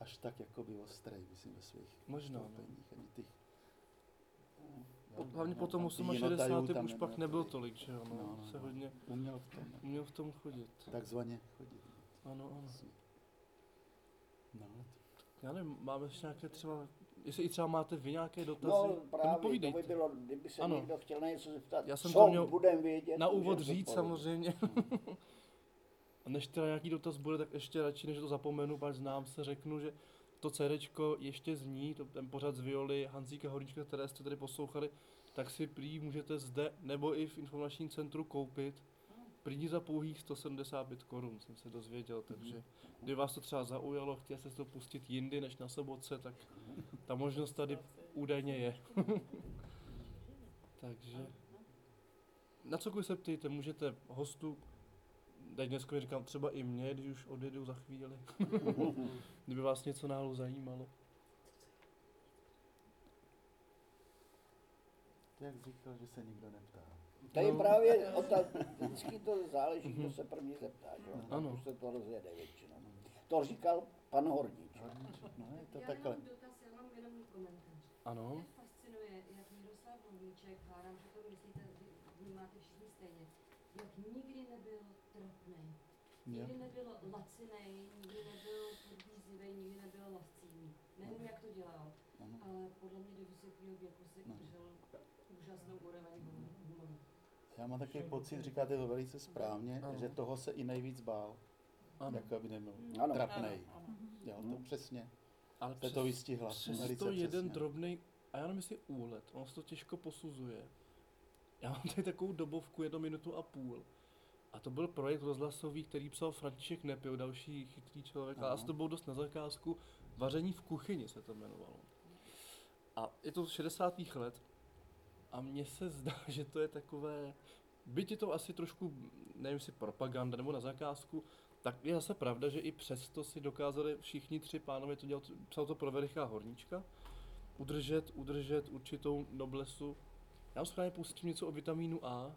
[SPEAKER 2] až tak jakoby ostrej, myslím, ve svých
[SPEAKER 1] Možná, no.
[SPEAKER 2] vystoupeních, ani těch
[SPEAKER 1] Po, hlavně po tom
[SPEAKER 2] No, ty
[SPEAKER 1] 68.
[SPEAKER 2] jinotajů tam
[SPEAKER 1] už pak
[SPEAKER 2] nebylo
[SPEAKER 1] nebyl
[SPEAKER 2] tolik.
[SPEAKER 1] že jo, no,
[SPEAKER 2] No, no,
[SPEAKER 1] se
[SPEAKER 2] no.
[SPEAKER 1] hodně
[SPEAKER 2] Uměl v tom.
[SPEAKER 1] uměl v tom chodit.
[SPEAKER 2] Takzvaně chodit.
[SPEAKER 1] Ano, ano.
[SPEAKER 2] No,
[SPEAKER 1] Já nevím, máme ještě nějaké třeba, jestli i třeba máte vy nějaké dotazy,
[SPEAKER 3] No
[SPEAKER 1] tak mi
[SPEAKER 3] právě, to
[SPEAKER 1] povídejte.
[SPEAKER 3] by bylo, kdyby se
[SPEAKER 1] Ano.
[SPEAKER 3] někdo chtěl na něco zeptat,
[SPEAKER 1] Já jsem
[SPEAKER 3] co
[SPEAKER 1] to měl
[SPEAKER 3] budem vědět,
[SPEAKER 1] na úvod říct
[SPEAKER 3] zodpovědět.
[SPEAKER 1] samozřejmě. A než teda nějaký dotaz bude, tak ještě radši, než to zapomenu, pak znám se, řeknu, že to CDčko ještě zní, to, ten pořad z Violy Hanzíka Horníčka, které jste tady poslouchali, tak si prý můžete zde nebo i v informačním centru koupit. Prý za pouhých 175 korun jsem se dozvěděl, takže kdyby vás to třeba zaujalo, chtěli jste si to pustit jindy než na sobotce, tak ta možnost tady údajně je. takže na cokoliv se ptejte, můžete hostu, teď dneska říkám třeba i mě, když už odjedu za chvíli, kdyby vás něco náhodou zajímalo.
[SPEAKER 2] Jak říkal, že se nikdo neptá.
[SPEAKER 3] To je
[SPEAKER 1] No.
[SPEAKER 3] právě, ota- vždycky to záleží, kdo se první zeptá, že jo?
[SPEAKER 1] Ano.
[SPEAKER 3] Ano. se to rozjede většinou. To říkal pan Horníč.
[SPEAKER 2] No, je to
[SPEAKER 14] Já
[SPEAKER 2] takhle.
[SPEAKER 14] nemám dotaz, já mám jenom komentář.
[SPEAKER 1] Ano.
[SPEAKER 14] Mě fascinuje, jak Miroslav Horníček, hádám, že to myslíte, vy vnímáte všichni stejně, jak nikdy nebyl trapný. Nikdy nebyl lacinej, nikdy nebyl podvízivý, nikdy nebyl lascivý. Nevím, jak to dělal,
[SPEAKER 2] Ano.
[SPEAKER 14] ale podle mě do vysokého věku si udržel úžasnou úroveň.
[SPEAKER 2] Já mám takový pocit, říkáte to velice správně,
[SPEAKER 1] Ano.
[SPEAKER 2] že toho se i nejvíc bál.
[SPEAKER 1] Ano.
[SPEAKER 2] Jako aby nebyl
[SPEAKER 3] Ano.
[SPEAKER 2] trapnej.
[SPEAKER 3] Ano,
[SPEAKER 2] Jo, to přesně.
[SPEAKER 1] Ale
[SPEAKER 2] Jste to vystihla
[SPEAKER 1] přes
[SPEAKER 2] velice
[SPEAKER 1] to jeden drobný, a já nevím, jestli úlet, ono se to těžko posuzuje. Já mám tady takovou dobovku, jednu minutu a půl. A to byl projekt rozhlasový, který psal František Nepil, další chytrý člověk. A
[SPEAKER 2] Aha.
[SPEAKER 1] asi to bylo dost na zakázku. Vaření v kuchyni se to jmenovalo. A je to z 60. let. A mně se zdá, že to je takové, byť je to asi trošku, nevím jestli propaganda nebo na zakázku, tak je zase pravda, že i přesto si dokázali všichni tři pánové to dělat, psal to pro Vericha Horníčka, udržet, udržet určitou noblesu. Já vám schválně pustím něco o vitamínu A.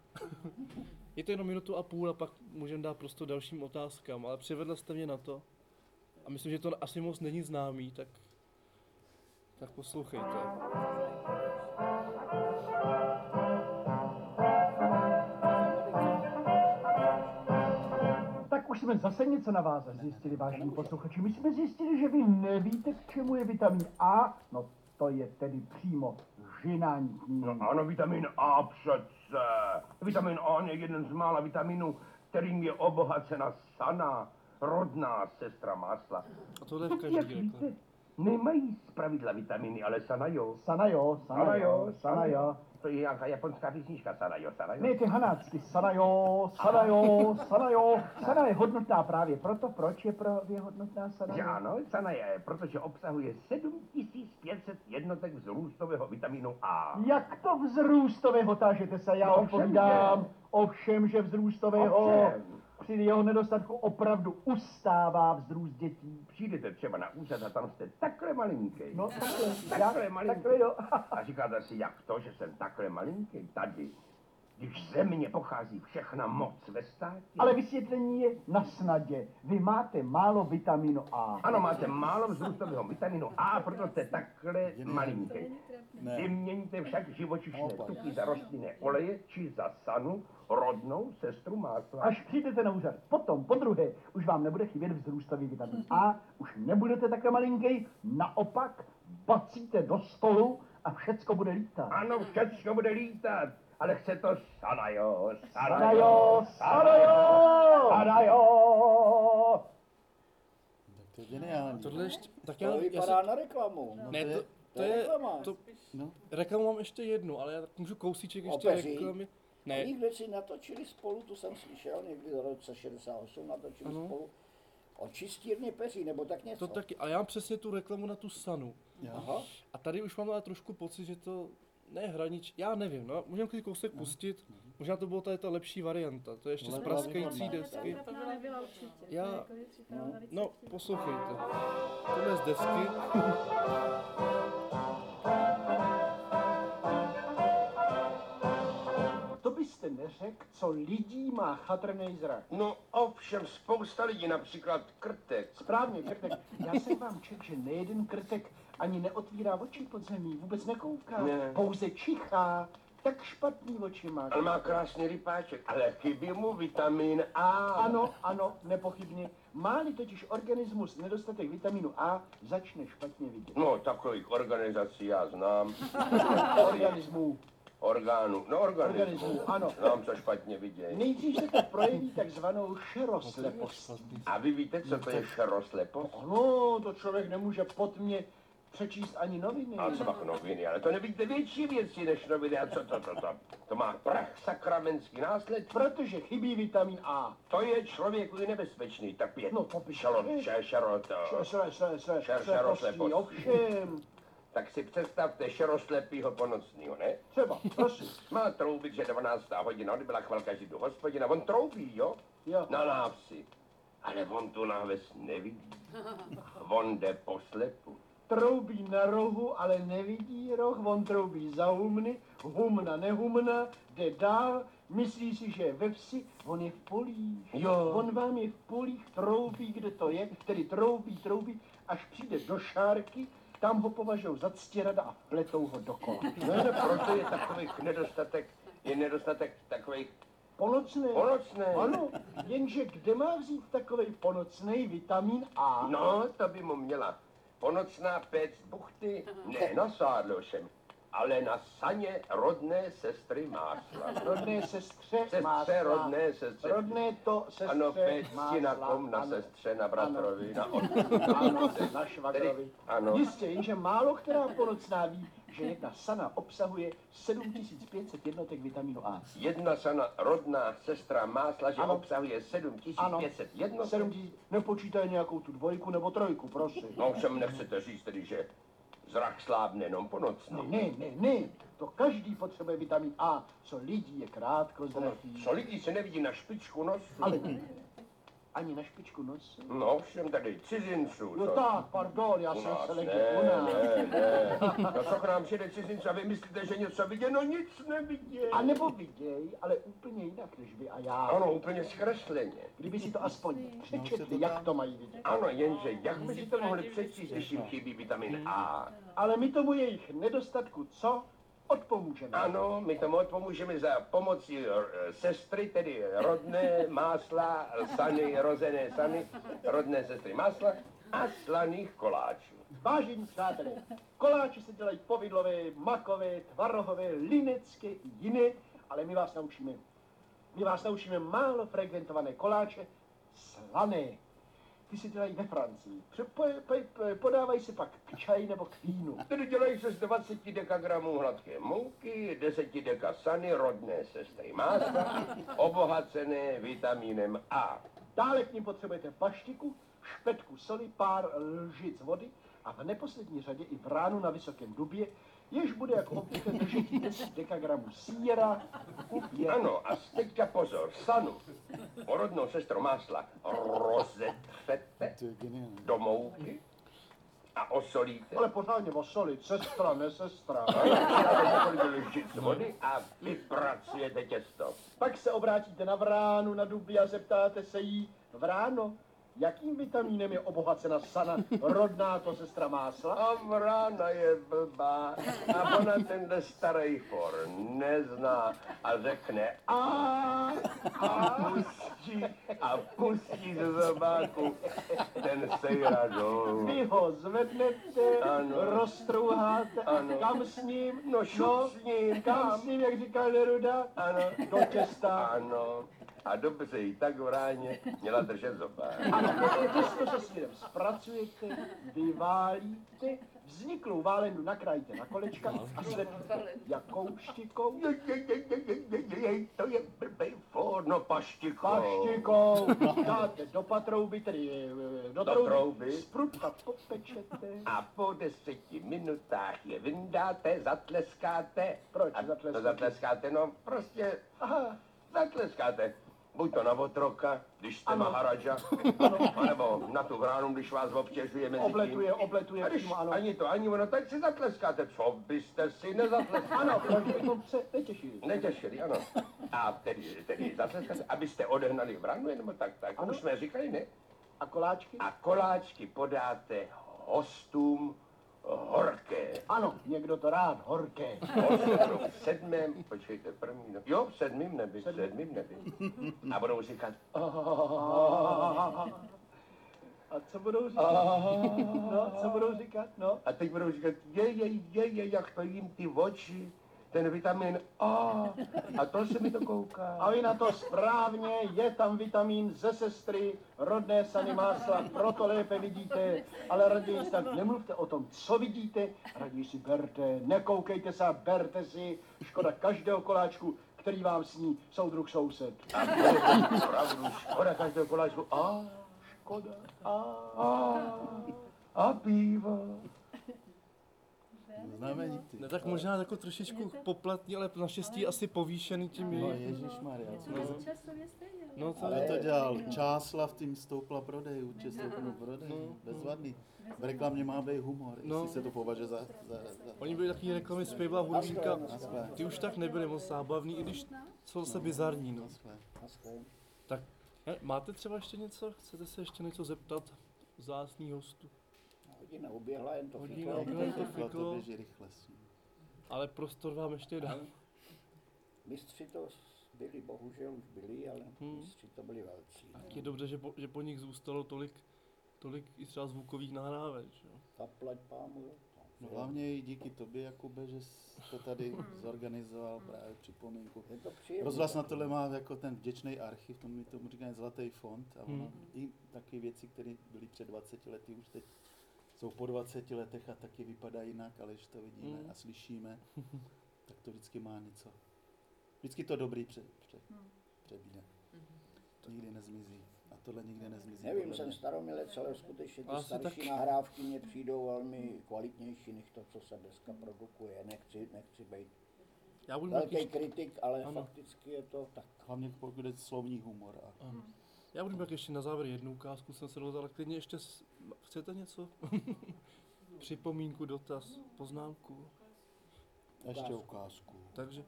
[SPEAKER 1] je to jenom minutu a půl a pak můžeme dát prostor dalším otázkám, ale přivedla jste mě na to. A myslím, že to asi moc není známý, tak, tak poslouchejte.
[SPEAKER 8] Jsme zase něco na vás zjistili, vážení posluchači. My jsme zjistili, že vy nevíte, k čemu je vitamin A. No to je tedy přímo žinantní.
[SPEAKER 10] No ano, vitamin A přece. Vitamin A je jeden z mála vitaminů, kterým je obohacena sana, rodná sestra másla.
[SPEAKER 1] A tohle v
[SPEAKER 8] Tak
[SPEAKER 1] každý
[SPEAKER 8] jak
[SPEAKER 1] reklamě.
[SPEAKER 8] víte,
[SPEAKER 10] nemají zpravidla vitaminy, ale sanajo.
[SPEAKER 8] Sanajo, sanajo, sanajo.
[SPEAKER 10] To je nějaká japonská písnička, sanajo, sanajo.
[SPEAKER 8] Ne, ty hanácky, sanajo, sanajo, sanajo. Sana je hodnotná právě proto, proč je právě hodnotná
[SPEAKER 10] Že
[SPEAKER 8] sanajo?
[SPEAKER 10] ano, sana je, protože obsahuje 7500 jednotek vzrůstového vitamínu A.
[SPEAKER 8] Jak to vzrůstového tážete se, já
[SPEAKER 10] No,
[SPEAKER 8] odpovídám. Ovšem, že vzrůstového
[SPEAKER 10] Ovšem.
[SPEAKER 8] Při jeho nedostatku opravdu ustává vzrůst dětí.
[SPEAKER 10] Přijdete třeba na úřad a tam jste takhle malinký.
[SPEAKER 8] No, takhle,
[SPEAKER 10] takhle
[SPEAKER 8] já-
[SPEAKER 10] malinký.
[SPEAKER 8] takhle, jo.
[SPEAKER 10] A říkáte si, jak to, že jsem takhle malinký tady, když ze mě pochází všechna moc ve státě.
[SPEAKER 8] Ale vysvětlení je na snadě. Vy máte málo vitamínu A.
[SPEAKER 10] Ano, máte málo vzrůstového vitamínu A, proto jste takhle malinký.
[SPEAKER 2] Ne.
[SPEAKER 10] Vy měníte však živočišné tuky za rostlinné oleje či za sanu, rodnou sestru másla.
[SPEAKER 8] Až přijdete na úřad. Potom, po druhé, už vám nebude chybět vzrůstový vitamin A, už nebudete takhle malinký, naopak bacíte do stolu a všecko bude lítat.
[SPEAKER 10] Ano, všecko bude lítat, ale chce to sanajo,
[SPEAKER 8] Sanajo,
[SPEAKER 10] sanajo,
[SPEAKER 8] sanajo, sanajo.
[SPEAKER 2] To je geniální.
[SPEAKER 1] Tohle ještě, tak
[SPEAKER 3] To
[SPEAKER 1] já, já
[SPEAKER 3] vypadá
[SPEAKER 1] si,
[SPEAKER 3] na reklamu.
[SPEAKER 1] ne,
[SPEAKER 2] to je-
[SPEAKER 1] to,
[SPEAKER 3] to
[SPEAKER 1] to
[SPEAKER 3] je
[SPEAKER 1] je,
[SPEAKER 3] reklama.
[SPEAKER 1] to,
[SPEAKER 2] No.
[SPEAKER 1] reklamu mám ještě jednu, ale já tak můžu kousíček ještě reklamy. Ne,
[SPEAKER 3] Někde si natočili spolu, tu jsem slyšel, někdy v roce 68 natočili
[SPEAKER 1] Ano.
[SPEAKER 3] spolu. O čistírně peří, nebo tak něco.
[SPEAKER 1] to taky, ale já mám přesně tu reklamu na tu sanu.
[SPEAKER 3] Aha.
[SPEAKER 1] A tady už mám ale trošku pocit, že to ne hranič, já nevím, no, můžeme si kousek pustit, možná to byla tady ta lepší varianta, to je ještě z praskající desky.
[SPEAKER 15] To byla nebyla určitě.
[SPEAKER 1] Já,
[SPEAKER 15] No.
[SPEAKER 1] no, poslouchejte, tohle je z desky.
[SPEAKER 8] Byste neřekl, co lidí má chatrný zrak.
[SPEAKER 10] No ovšem, spousta lidí, například krtek.
[SPEAKER 8] Správně, krtek. Já jsem vám četl, že nejeden krtek ani neotvírá oči pod zemí, vůbec nekouká,
[SPEAKER 10] Ne.
[SPEAKER 8] pouze čichá. Tak špatný oči má.
[SPEAKER 10] On má krásný rypáček, ale chybí mu vitamin A.
[SPEAKER 8] Ano, ano, nepochybně. Má-li totiž organismus nedostatek vitamínu A, začne špatně vidět.
[SPEAKER 10] No, takových organizací já znám.
[SPEAKER 8] Organismů.
[SPEAKER 10] Orgánů, no organismů.
[SPEAKER 8] Organismů, ano.
[SPEAKER 10] Znám, co špatně vidějí.
[SPEAKER 8] Nejdřív se to projeví takzvanou šeroslepostí.
[SPEAKER 10] A vy víte, co to je šeroslepost?
[SPEAKER 8] Ano, to člověk nemůže pod mě přečíst ani noviny.
[SPEAKER 10] A co má noviny, ale to nevíte větší věci než noviny. A co to, to, to? To má prach sakramentský následky.
[SPEAKER 8] Protože chybí vitamin A.
[SPEAKER 10] To je člověku i nebezpečný trpět.
[SPEAKER 8] No, popiš.
[SPEAKER 10] Šalot, šer, šerot,
[SPEAKER 8] Šer, šer, šer, šer,
[SPEAKER 10] šer,
[SPEAKER 8] šer,
[SPEAKER 10] šeroslepostí.
[SPEAKER 8] ovšem.
[SPEAKER 10] Tak si představte šeroslepýho ponocnýho, ne?
[SPEAKER 8] Třeba, prosím.
[SPEAKER 10] Má troubit, že 12. hodina, odbyla chvilka židu hospodina, on troubí, jo?
[SPEAKER 8] Jo.
[SPEAKER 10] Na návsi. Ale on tu náves nevidí. On jde po slepu.
[SPEAKER 8] Troubí na rohu, ale nevidí roh, on troubí za humny, humna nehumna, jde dál, myslí si, že je ve vsi, on je v polích.
[SPEAKER 10] Jo.
[SPEAKER 8] On vám je v polích, troubí, kde to je, tedy troubí, troubí, až přijde do šárky, tam ho považují za ctěrada a pletou ho dokola.
[SPEAKER 10] No, no, proto je takových nedostatek, je nedostatek takových
[SPEAKER 8] Ponocné.
[SPEAKER 10] Ponocné.
[SPEAKER 8] Ano, jenže kde má vzít takový ponocný vitamin A?
[SPEAKER 10] No, to by mu měla ponocná péc buchty, ne na sádlošem, ale na saně rodné sestry másla.
[SPEAKER 8] Rodné sestře,
[SPEAKER 10] Sestře,
[SPEAKER 8] másla.
[SPEAKER 10] rodné sestře.
[SPEAKER 8] Rodné to sestře
[SPEAKER 10] Ano, pécti na
[SPEAKER 8] másla,
[SPEAKER 10] kom, na
[SPEAKER 8] ano.
[SPEAKER 10] sestře, na bratrovi, na otci.
[SPEAKER 8] Ano, na švagrovi.
[SPEAKER 10] Tedy, ano.
[SPEAKER 8] Jistě, jenže málo která ponocná ví, že jedna sana obsahuje 7500 jednotek vitamínu A.
[SPEAKER 10] Jedna sana rodná sestra másla, že
[SPEAKER 8] Ano.
[SPEAKER 10] obsahuje 7500 jednotek.
[SPEAKER 8] 7000, nepočítaj nějakou tu dvojku nebo trojku, prosím.
[SPEAKER 10] No, všem nechcete říct tedy, že zrak slábne jenom po nocnu.
[SPEAKER 8] Ne, ne, ne, to každý potřebuje vitamin A, co lidí je krátko zraký.
[SPEAKER 10] Co lidi se nevidí na špičku nosu?
[SPEAKER 8] Ale ani na špičku nosu.
[SPEAKER 10] No, všem tady cizinců.
[SPEAKER 8] Jo
[SPEAKER 10] co?
[SPEAKER 8] tak, pardon, já
[SPEAKER 10] U
[SPEAKER 8] jsem
[SPEAKER 10] nás
[SPEAKER 8] se
[SPEAKER 10] ne,
[SPEAKER 8] u nás.
[SPEAKER 10] ne, ne. No co k nám přijde cizinc a vy myslíte, že něco vidějí? No nic nevidějí.
[SPEAKER 8] A nebo viděj, ale úplně jinak než vy a já.
[SPEAKER 10] Ano, úplně zkresleně.
[SPEAKER 8] Kdyby si to aspoň přečetli, jak to mají vidět.
[SPEAKER 10] Ano, jenže jak by si to mohli přečíst, když jim chybí vitamin A?
[SPEAKER 8] Ale my tomu jejich nedostatku co? Odpomůžeme.
[SPEAKER 10] Ano, my tomu pomůžeme za pomocí eh, sestry, tedy rodné másla, sany, rozené sany, rodné sestry másla a slaných koláčů.
[SPEAKER 8] Vážení přátelé, koláče se dělají povidlové, makové, tvarohové, linecké i jiné, ale my vás naučíme. My vás naučíme málo frekventované koláče, slané. Ty si dělají ve Francii. Pře- po, po, po, podávají se pak k čaji nebo k vínu.
[SPEAKER 10] Tedy dělají se z 20 dekagramů hladké mouky, 10 deka sany, rodné sestry másla, obohacené vitamínem A.
[SPEAKER 8] Dále k ním potřebujete paštiku, špetku soli, pár lžic vody a v neposlední řadě i vránu na vysokém dubě, jež bude jako obvykle držet 10 dekagramů síra, je
[SPEAKER 10] Ano, a teďka pozor, sanu, porodnou sestru másla, rozetřete do mouky a osolíte.
[SPEAKER 8] ale pořádně osolit, sestra, ne sestra.
[SPEAKER 10] Vody a vypracujete těsto.
[SPEAKER 8] Pak se obrátíte na vránu na duby a zeptáte se jí, vráno, jakým vitamínem je obohacena sana, rodná to sestra másla?
[SPEAKER 10] A vrána je blbá a ona tenhle starý for nezná a řekne a a pustí a pustí ze zobáku ten sejra dolů.
[SPEAKER 8] Vy ho zvednete,
[SPEAKER 10] Ano.
[SPEAKER 8] roztrouháte
[SPEAKER 10] Ano.
[SPEAKER 8] kam s ním?
[SPEAKER 10] No šup s ním,
[SPEAKER 8] kam
[SPEAKER 10] kam?
[SPEAKER 8] s ním, jak říkal Neruda?
[SPEAKER 10] Ano.
[SPEAKER 8] Do těsta.
[SPEAKER 10] Ano. A dobře jí tak v ráně měla držet zobák.
[SPEAKER 8] Ano, těsto se směrem zpracujete, vyválíte, vzniklou válendu nakrájíte na kolečka a slepíte jakou štikou?
[SPEAKER 10] Je, je, je, je, je, je, je, je, to je blbej for, no paštikou.
[SPEAKER 8] Paštikou dáte do patrouby, tedy eh, do,
[SPEAKER 10] Do
[SPEAKER 8] trouby,
[SPEAKER 10] trouby.
[SPEAKER 8] sprudka popečete.
[SPEAKER 10] A po deseti minutách je vyndáte, zatleskáte.
[SPEAKER 8] Proč
[SPEAKER 10] a
[SPEAKER 8] zatleskáte?
[SPEAKER 10] To zatleskáte, no prostě
[SPEAKER 8] Aha,
[SPEAKER 10] zatleskáte. Buď to na otroka, když jste
[SPEAKER 8] Ano.
[SPEAKER 10] Maharaja, anebo na tu vránu, když vás obtěžuje mezi
[SPEAKER 8] obletuje,
[SPEAKER 10] tím.
[SPEAKER 8] obletuje
[SPEAKER 10] A když
[SPEAKER 8] ano.
[SPEAKER 10] ani to, ani ono, tak si zatleskáte. Co byste si nezatleskali?
[SPEAKER 8] Ano, proč bychom se netěšili?
[SPEAKER 10] Netěšili, ano. A tedy, tedy zatleskáte, abyste odehnali vranu, nebo tak, tak.
[SPEAKER 8] Ano.
[SPEAKER 10] Už jsme říkali, ne?
[SPEAKER 8] A koláčky?
[SPEAKER 10] A koláčky podáte hostům horké.
[SPEAKER 8] Ano, někdo to rád, horké.
[SPEAKER 10] Hostům v sedmém, počkejte, první, no, jo, v sedmém nebi, v sedmém nebi. A budou říkat,
[SPEAKER 8] A co budou říkat? No, co budou říkat? No,
[SPEAKER 10] a teď budou říkat, je, je, je, je, jak to jim ty oči, ten vitamin A, a to se mi to kouká.
[SPEAKER 8] a vy na to správně, je tam vitamin ze sestry, rodné sany másla, proto lépe vidíte, ale raději tak nemluvte o tom, co vidíte, raději si berte, nekoukejte se berte si, škoda každého koláčku, který vám sní soudruh soused.
[SPEAKER 10] A bude opravdu škoda každého koláčku. A, škoda. A, a, a pivo.
[SPEAKER 2] Znamenitý.
[SPEAKER 1] Ne, tak možná jako trošičku poplatný, ale naštěstí asi povýšený tím
[SPEAKER 2] No ježišmarja, co
[SPEAKER 1] No.
[SPEAKER 2] to
[SPEAKER 14] Časově stejně.
[SPEAKER 1] No to
[SPEAKER 2] Ale to dělal Čáslav, tím stoupla prodej, určitě stoupnul prodej,
[SPEAKER 1] No.
[SPEAKER 2] bezvadný. V reklamě má být humor,
[SPEAKER 1] No.
[SPEAKER 2] jestli se to považuje za... za, za
[SPEAKER 1] Oni byli takový reklamy z Hurvínka,
[SPEAKER 2] Naschle.
[SPEAKER 1] ty už tak nebyly moc zábavný, i když jsou zase bizarní, no. Tak, máte třeba ještě něco? Chcete se ještě něco zeptat vzácných hostů?
[SPEAKER 3] Hodina uběhla, jen to
[SPEAKER 1] Hodina uběhla, jen to
[SPEAKER 2] Fiklo,
[SPEAKER 1] fiklo.
[SPEAKER 2] to běží rychle.
[SPEAKER 1] Ale prostor vám ještě dám.
[SPEAKER 3] Mistři to byli, bohužel už byli, ale
[SPEAKER 1] Hmm.
[SPEAKER 3] mistři to byli velcí. no.
[SPEAKER 1] Tak je dobře, že po, že po nich zůstalo tolik, tolik i třeba zvukových nahrávek, že jo?
[SPEAKER 3] Zaplať pámu.
[SPEAKER 2] No hlavně i díky tobě, Jakube, že jsi to tady zorganizoval právě připomínku.
[SPEAKER 3] Je to příjemné.
[SPEAKER 2] Rozhlas na tohle má jako ten vděčný archiv, tomu, tomu říkají zlatý fond a ono,
[SPEAKER 1] Hmm.
[SPEAKER 2] i taky věci, které byly před 20 lety, už teď jsou po 20 letech a taky vypadají jinak, ale když to vidíme
[SPEAKER 1] Hmm.
[SPEAKER 2] a slyšíme, tak to vždycky má něco. Vždycky to dobrý pře, pře, přebíde. Nikdy nezmizí. A tohle nikdy nezmizí.
[SPEAKER 3] Nevím, jsem
[SPEAKER 2] mě.
[SPEAKER 3] staromilec, ale skutečně ty
[SPEAKER 1] Asi
[SPEAKER 3] starší
[SPEAKER 1] tak.
[SPEAKER 3] nahrávky mně přijdou velmi kvalitnější, než to, co se dneska produkuje. Nechci, nechci být
[SPEAKER 1] Já budu
[SPEAKER 3] velký kritik, ale
[SPEAKER 1] Ano.
[SPEAKER 3] fakticky je to tak.
[SPEAKER 2] Hlavně pokud je slovní humor. A
[SPEAKER 1] Ano. já budu mít ještě na závěr jednu ukázku, jsem se rozhodl, ale klidně ještě, s- chcete něco? Připomínku, dotaz, poznámku?
[SPEAKER 2] ještě ukázku
[SPEAKER 1] Takže,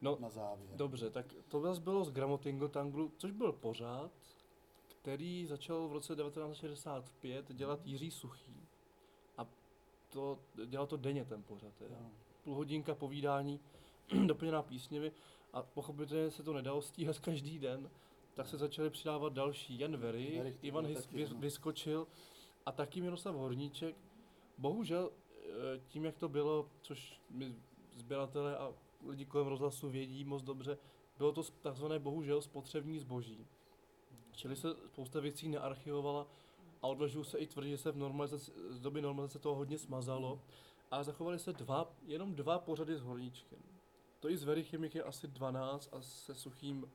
[SPEAKER 1] no,
[SPEAKER 2] na závěr.
[SPEAKER 1] Dobře, tak to vás bylo z Gramotingo Tanglu, což byl pořád, který začal v roce 1965 dělat Jiří Suchý. A to, dělal to denně ten pořad. Teda.
[SPEAKER 2] Jo.
[SPEAKER 1] Půl hodinka povídání, doplněná písněmi a pochopitelně se to nedalo stíhat každý den, tak se začaly přidávat další. Jan Very, Ivan
[SPEAKER 2] ano.
[SPEAKER 1] vyskočil a taky Miroslav Horníček. Bohužel eh, tím, jak to bylo, což my sběratelé a lidi kolem rozhlasu vědí moc dobře, bylo to takzvané bohužel spotřební zboží. Čili se spousta věcí nearchivovala a odvažuji se i tvrdit, že se v normalizaci, z doby normalizace toho hodně smazalo, a zachovali se dva, jenom dva pořady s horníčkem. To i z Verichimik je asi 12 a se suchým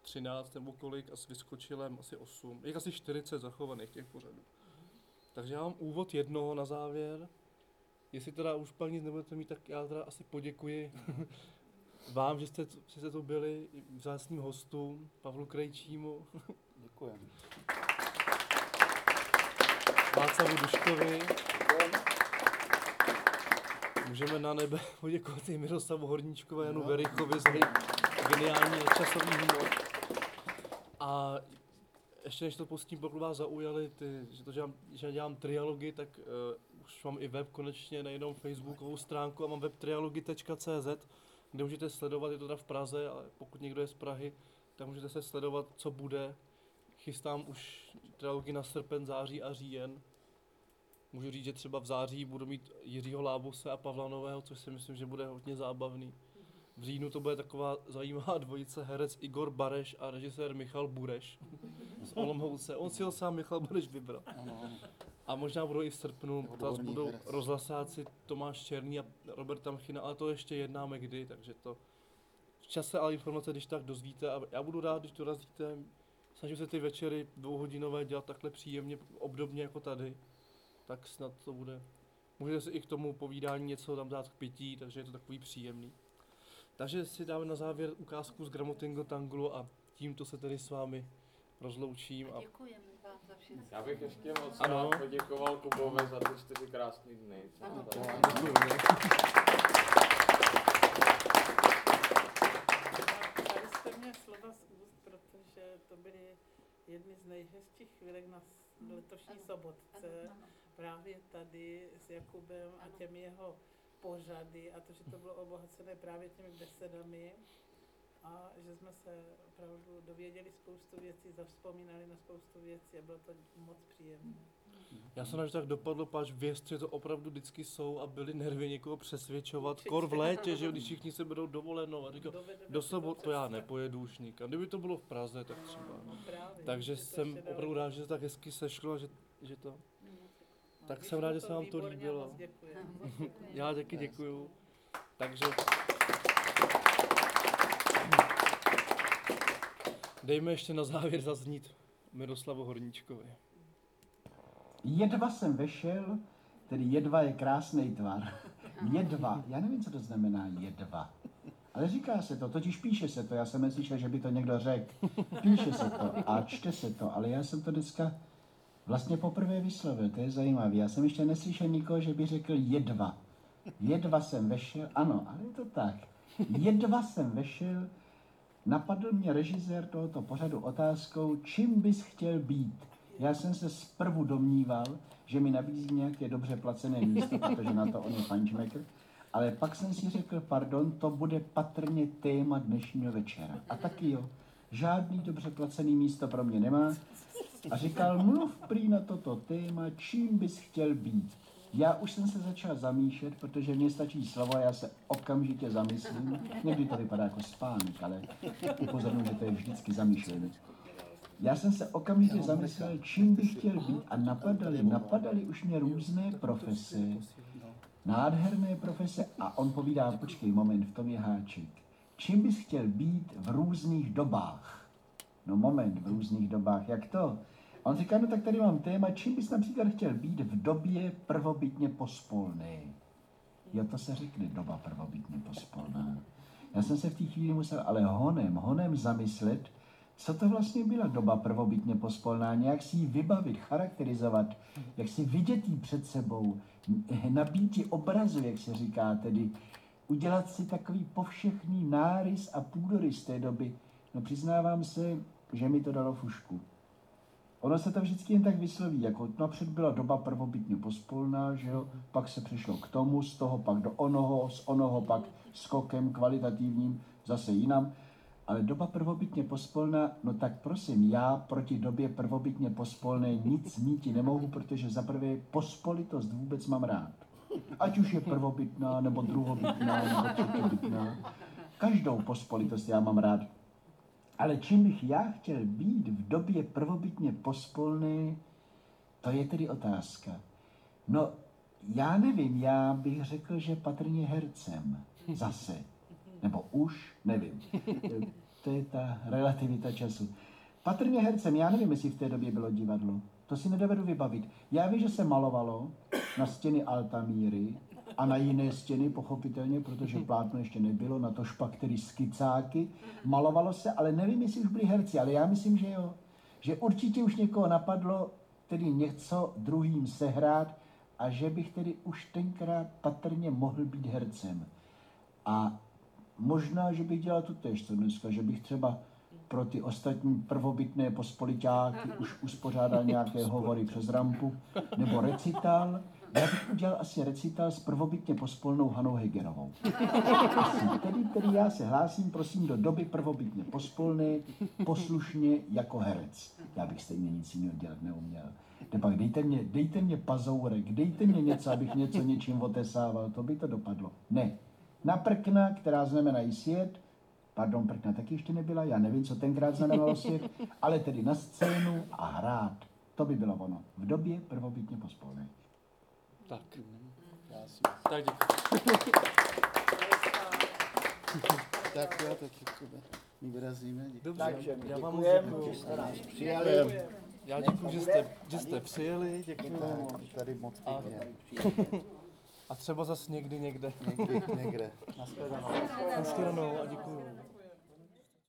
[SPEAKER 1] 13 nebo kolik a s vyskočilem asi 8. Je asi 40 zachovaných těch pořadů. Takže já mám úvod jednoho na závěr. Jestli teda už pak nic nebudete mít, tak já teda asi poděkuji vám, že jste, že jste tu byli, vzácným hostům, Pavlu Krejčímu.
[SPEAKER 2] Děkujeme.
[SPEAKER 1] Václavu Duškovi. Můžeme na nebe poděkovat i Miroslavu Horníčkové, Janu Verichovi za geniální časový humor. A ještě než to pustím, pokud vás zaujaly, ty, že to dělám, že dělám trialogy, tak uh, už mám i web konečně, nejenom facebookovou stránku, a mám web trialogy.cz, kde můžete sledovat, je to teda v Praze, ale pokud někdo je z Prahy, tak můžete se sledovat, co bude. Chystám už trialogy na srpen, září a říjen. Můžu říct, že třeba v září budu mít Jiřího Lábuse a Pavla Nového, což si myslím, že bude hodně zábavný. V říjnu to bude taková zajímavá dvojice herec Igor Bareš a režisér Michal Bureš z Olomouce. On si ho sám Michal Bureš vybral. A možná budou i v srpnu, to budou herec. rozhlasáci Tomáš Černý a Robert Tamchina, ale to ještě jednáme kdy, takže to v čase ale informace, když tak dozvíte a já budu rád, když dorazíte. Snažím se ty večery dvouhodinové dělat takhle příjemně, obdobně jako tady tak snad to bude. Můžete si i k tomu povídání něco tam dát k pití, takže je to takový příjemný. Takže si dáme na závěr ukázku z Gramotingo Tanglu a tímto se tedy s vámi rozloučím. A...
[SPEAKER 15] Děkujeme vám za všechno.
[SPEAKER 16] Já bych ještě moc ano. rád poděkoval Kubovi za ty čtyři krásné dny.
[SPEAKER 15] Ano.
[SPEAKER 17] Tady jste mě slova z úst, protože to byly jedny z nejhezčích chvílek na letošní sobotce. Právě tady s Jakubem a těmi jeho pořady a to, že to bylo obohacené právě těmi besedami a že jsme se opravdu dověděli spoustu věcí, zavzpomínali na spoustu věcí a bylo to moc příjemné.
[SPEAKER 1] Já jsem že tak dopadlo, páč věř, že to opravdu vždycky jsou a byli nervy někoho přesvědčovat. Určitě. Kor v létě, že když všichni se budou dovolenou a říkal, do sobotu to já nepojedu už nikam. Kdyby to bylo v Praze, tak třeba. No, právě, Takže jsem opravdu rád, že se tak hezky sešlo a že, že to tak jsem rád, že se vám to líbilo. Já taky děkuju. Takže dejme ještě na závěr zaznít Miroslavu Horníčkovi.
[SPEAKER 4] Jedva jsem vešel, tedy jedva je krásný tvar. Jedva, já nevím, co to znamená jedva. Ale říká se to, totiž píše se to, já jsem neslyšel, že by to někdo řekl. Píše se to a čte se to, ale já jsem to dneska vlastně poprvé vyslovil, to je zajímavé. Já jsem ještě neslyšel nikoho, že by řekl jedva. Jedva jsem vešel, ano, ale je to tak. Jedva jsem vešel, napadl mě režisér tohoto pořadu otázkou, čím bys chtěl být. Já jsem se zprvu domníval, že mi nabízí nějaké dobře placené místo, protože na to on je punchmaker. Ale pak jsem si řekl, pardon, to bude patrně téma dnešního večera. A taky jo, žádný dobře placený místo pro mě nemá, a říkal, mluv prý na toto téma, čím bys chtěl být. Já už jsem se začal zamýšlet, protože mně stačí slovo, já se okamžitě zamyslím. Někdy to vypadá jako spánek, ale upozorňuji, že to je vždycky zamýšlení. Já jsem se okamžitě zamyslel, čím bych chtěl být a napadali, napadali už mě různé profese, nádherné profese a on povídá, počkej moment, v tom je háček. Čím bys chtěl být v různých dobách? No moment, v různých dobách, jak to? A on říká, no tak tady mám téma, čím bys například chtěl být v době prvobytně pospolné. Jo, to se řekne doba prvobytně pospolná. Já jsem se v té chvíli musel ale honem, honem zamyslet, co to vlastně byla doba prvobytně pospolná, nějak si ji vybavit, charakterizovat, jak si vidět jí před sebou, nabíti obrazu, jak se říká, tedy udělat si takový povšechný nárys a půdorys té doby. No přiznávám se, že mi to dalo fušku. Ono se to vždycky jen tak vysloví, jako napřed byla doba prvobytně pospolná, že jo, pak se přišlo k tomu, z toho pak do onoho, z onoho pak skokem kvalitativním, zase jinam. Ale doba prvobytně pospolná, no tak prosím, já proti době prvobytně pospolné nic míti nemohu, protože za prvé pospolitost vůbec mám rád. Ať už je prvobytná, nebo druhobytná, nebo třetobytná. Každou pospolitost já mám rád. Ale čím bych já chtěl být v době prvobytně pospolné, To je tedy otázka. No, já nevím, já bych řekl, že patrně hercem. Zase. Nebo už, nevím. To je ta relativita času. Patrně hercem, já nevím, jestli v té době bylo divadlo. To si nedovedu vybavit. Já vím, že se malovalo na stěny Altamíry a na jiné stěny, pochopitelně, protože plátno ještě nebylo, na to špak tedy skicáky. Malovalo se, ale nevím, jestli už byli herci, ale já myslím, že jo. Že určitě už někoho napadlo tedy něco druhým sehrát a že bych tedy už tenkrát patrně mohl být hercem. A možná, že bych dělal to tež, co dneska, že bych třeba pro ty ostatní prvobytné pospolitáky už uspořádal nějaké hovory přes rampu, nebo recital. Já bych udělal asi recital s prvobytně pospolnou Hanou Hegerovou. Asi tedy, tedy já se hlásím, prosím, do doby prvobytně pospolné, poslušně jako herec. Já bych stejně nic jiného dělat neuměl. Pak dejte mě, dejte mě pazourek, dejte mě něco, abych něco něčím otesával, to by to dopadlo. Ne. Na prkna, která znamená svět, pardon, prkna taky ještě nebyla, já nevím, co tenkrát znamenalo svět, ale tedy na scénu a hrát. To by bylo ono. V době prvobytně pospolné.
[SPEAKER 1] Tak. Tak děkuji.
[SPEAKER 2] Tak jo, tak my vyrazíme.
[SPEAKER 1] Dobře,
[SPEAKER 3] Takže my
[SPEAKER 1] já vám
[SPEAKER 3] děkujeme, že jste nás přijali.
[SPEAKER 1] Děkujeme. Já děkuji, že jste, že jste přijeli, děkuji.
[SPEAKER 2] Tady moc
[SPEAKER 1] A,
[SPEAKER 2] pěkně.
[SPEAKER 1] a třeba zase někdy někde.
[SPEAKER 2] Někdy, někde.
[SPEAKER 1] Naschledanou. Naschledanou a děkuji.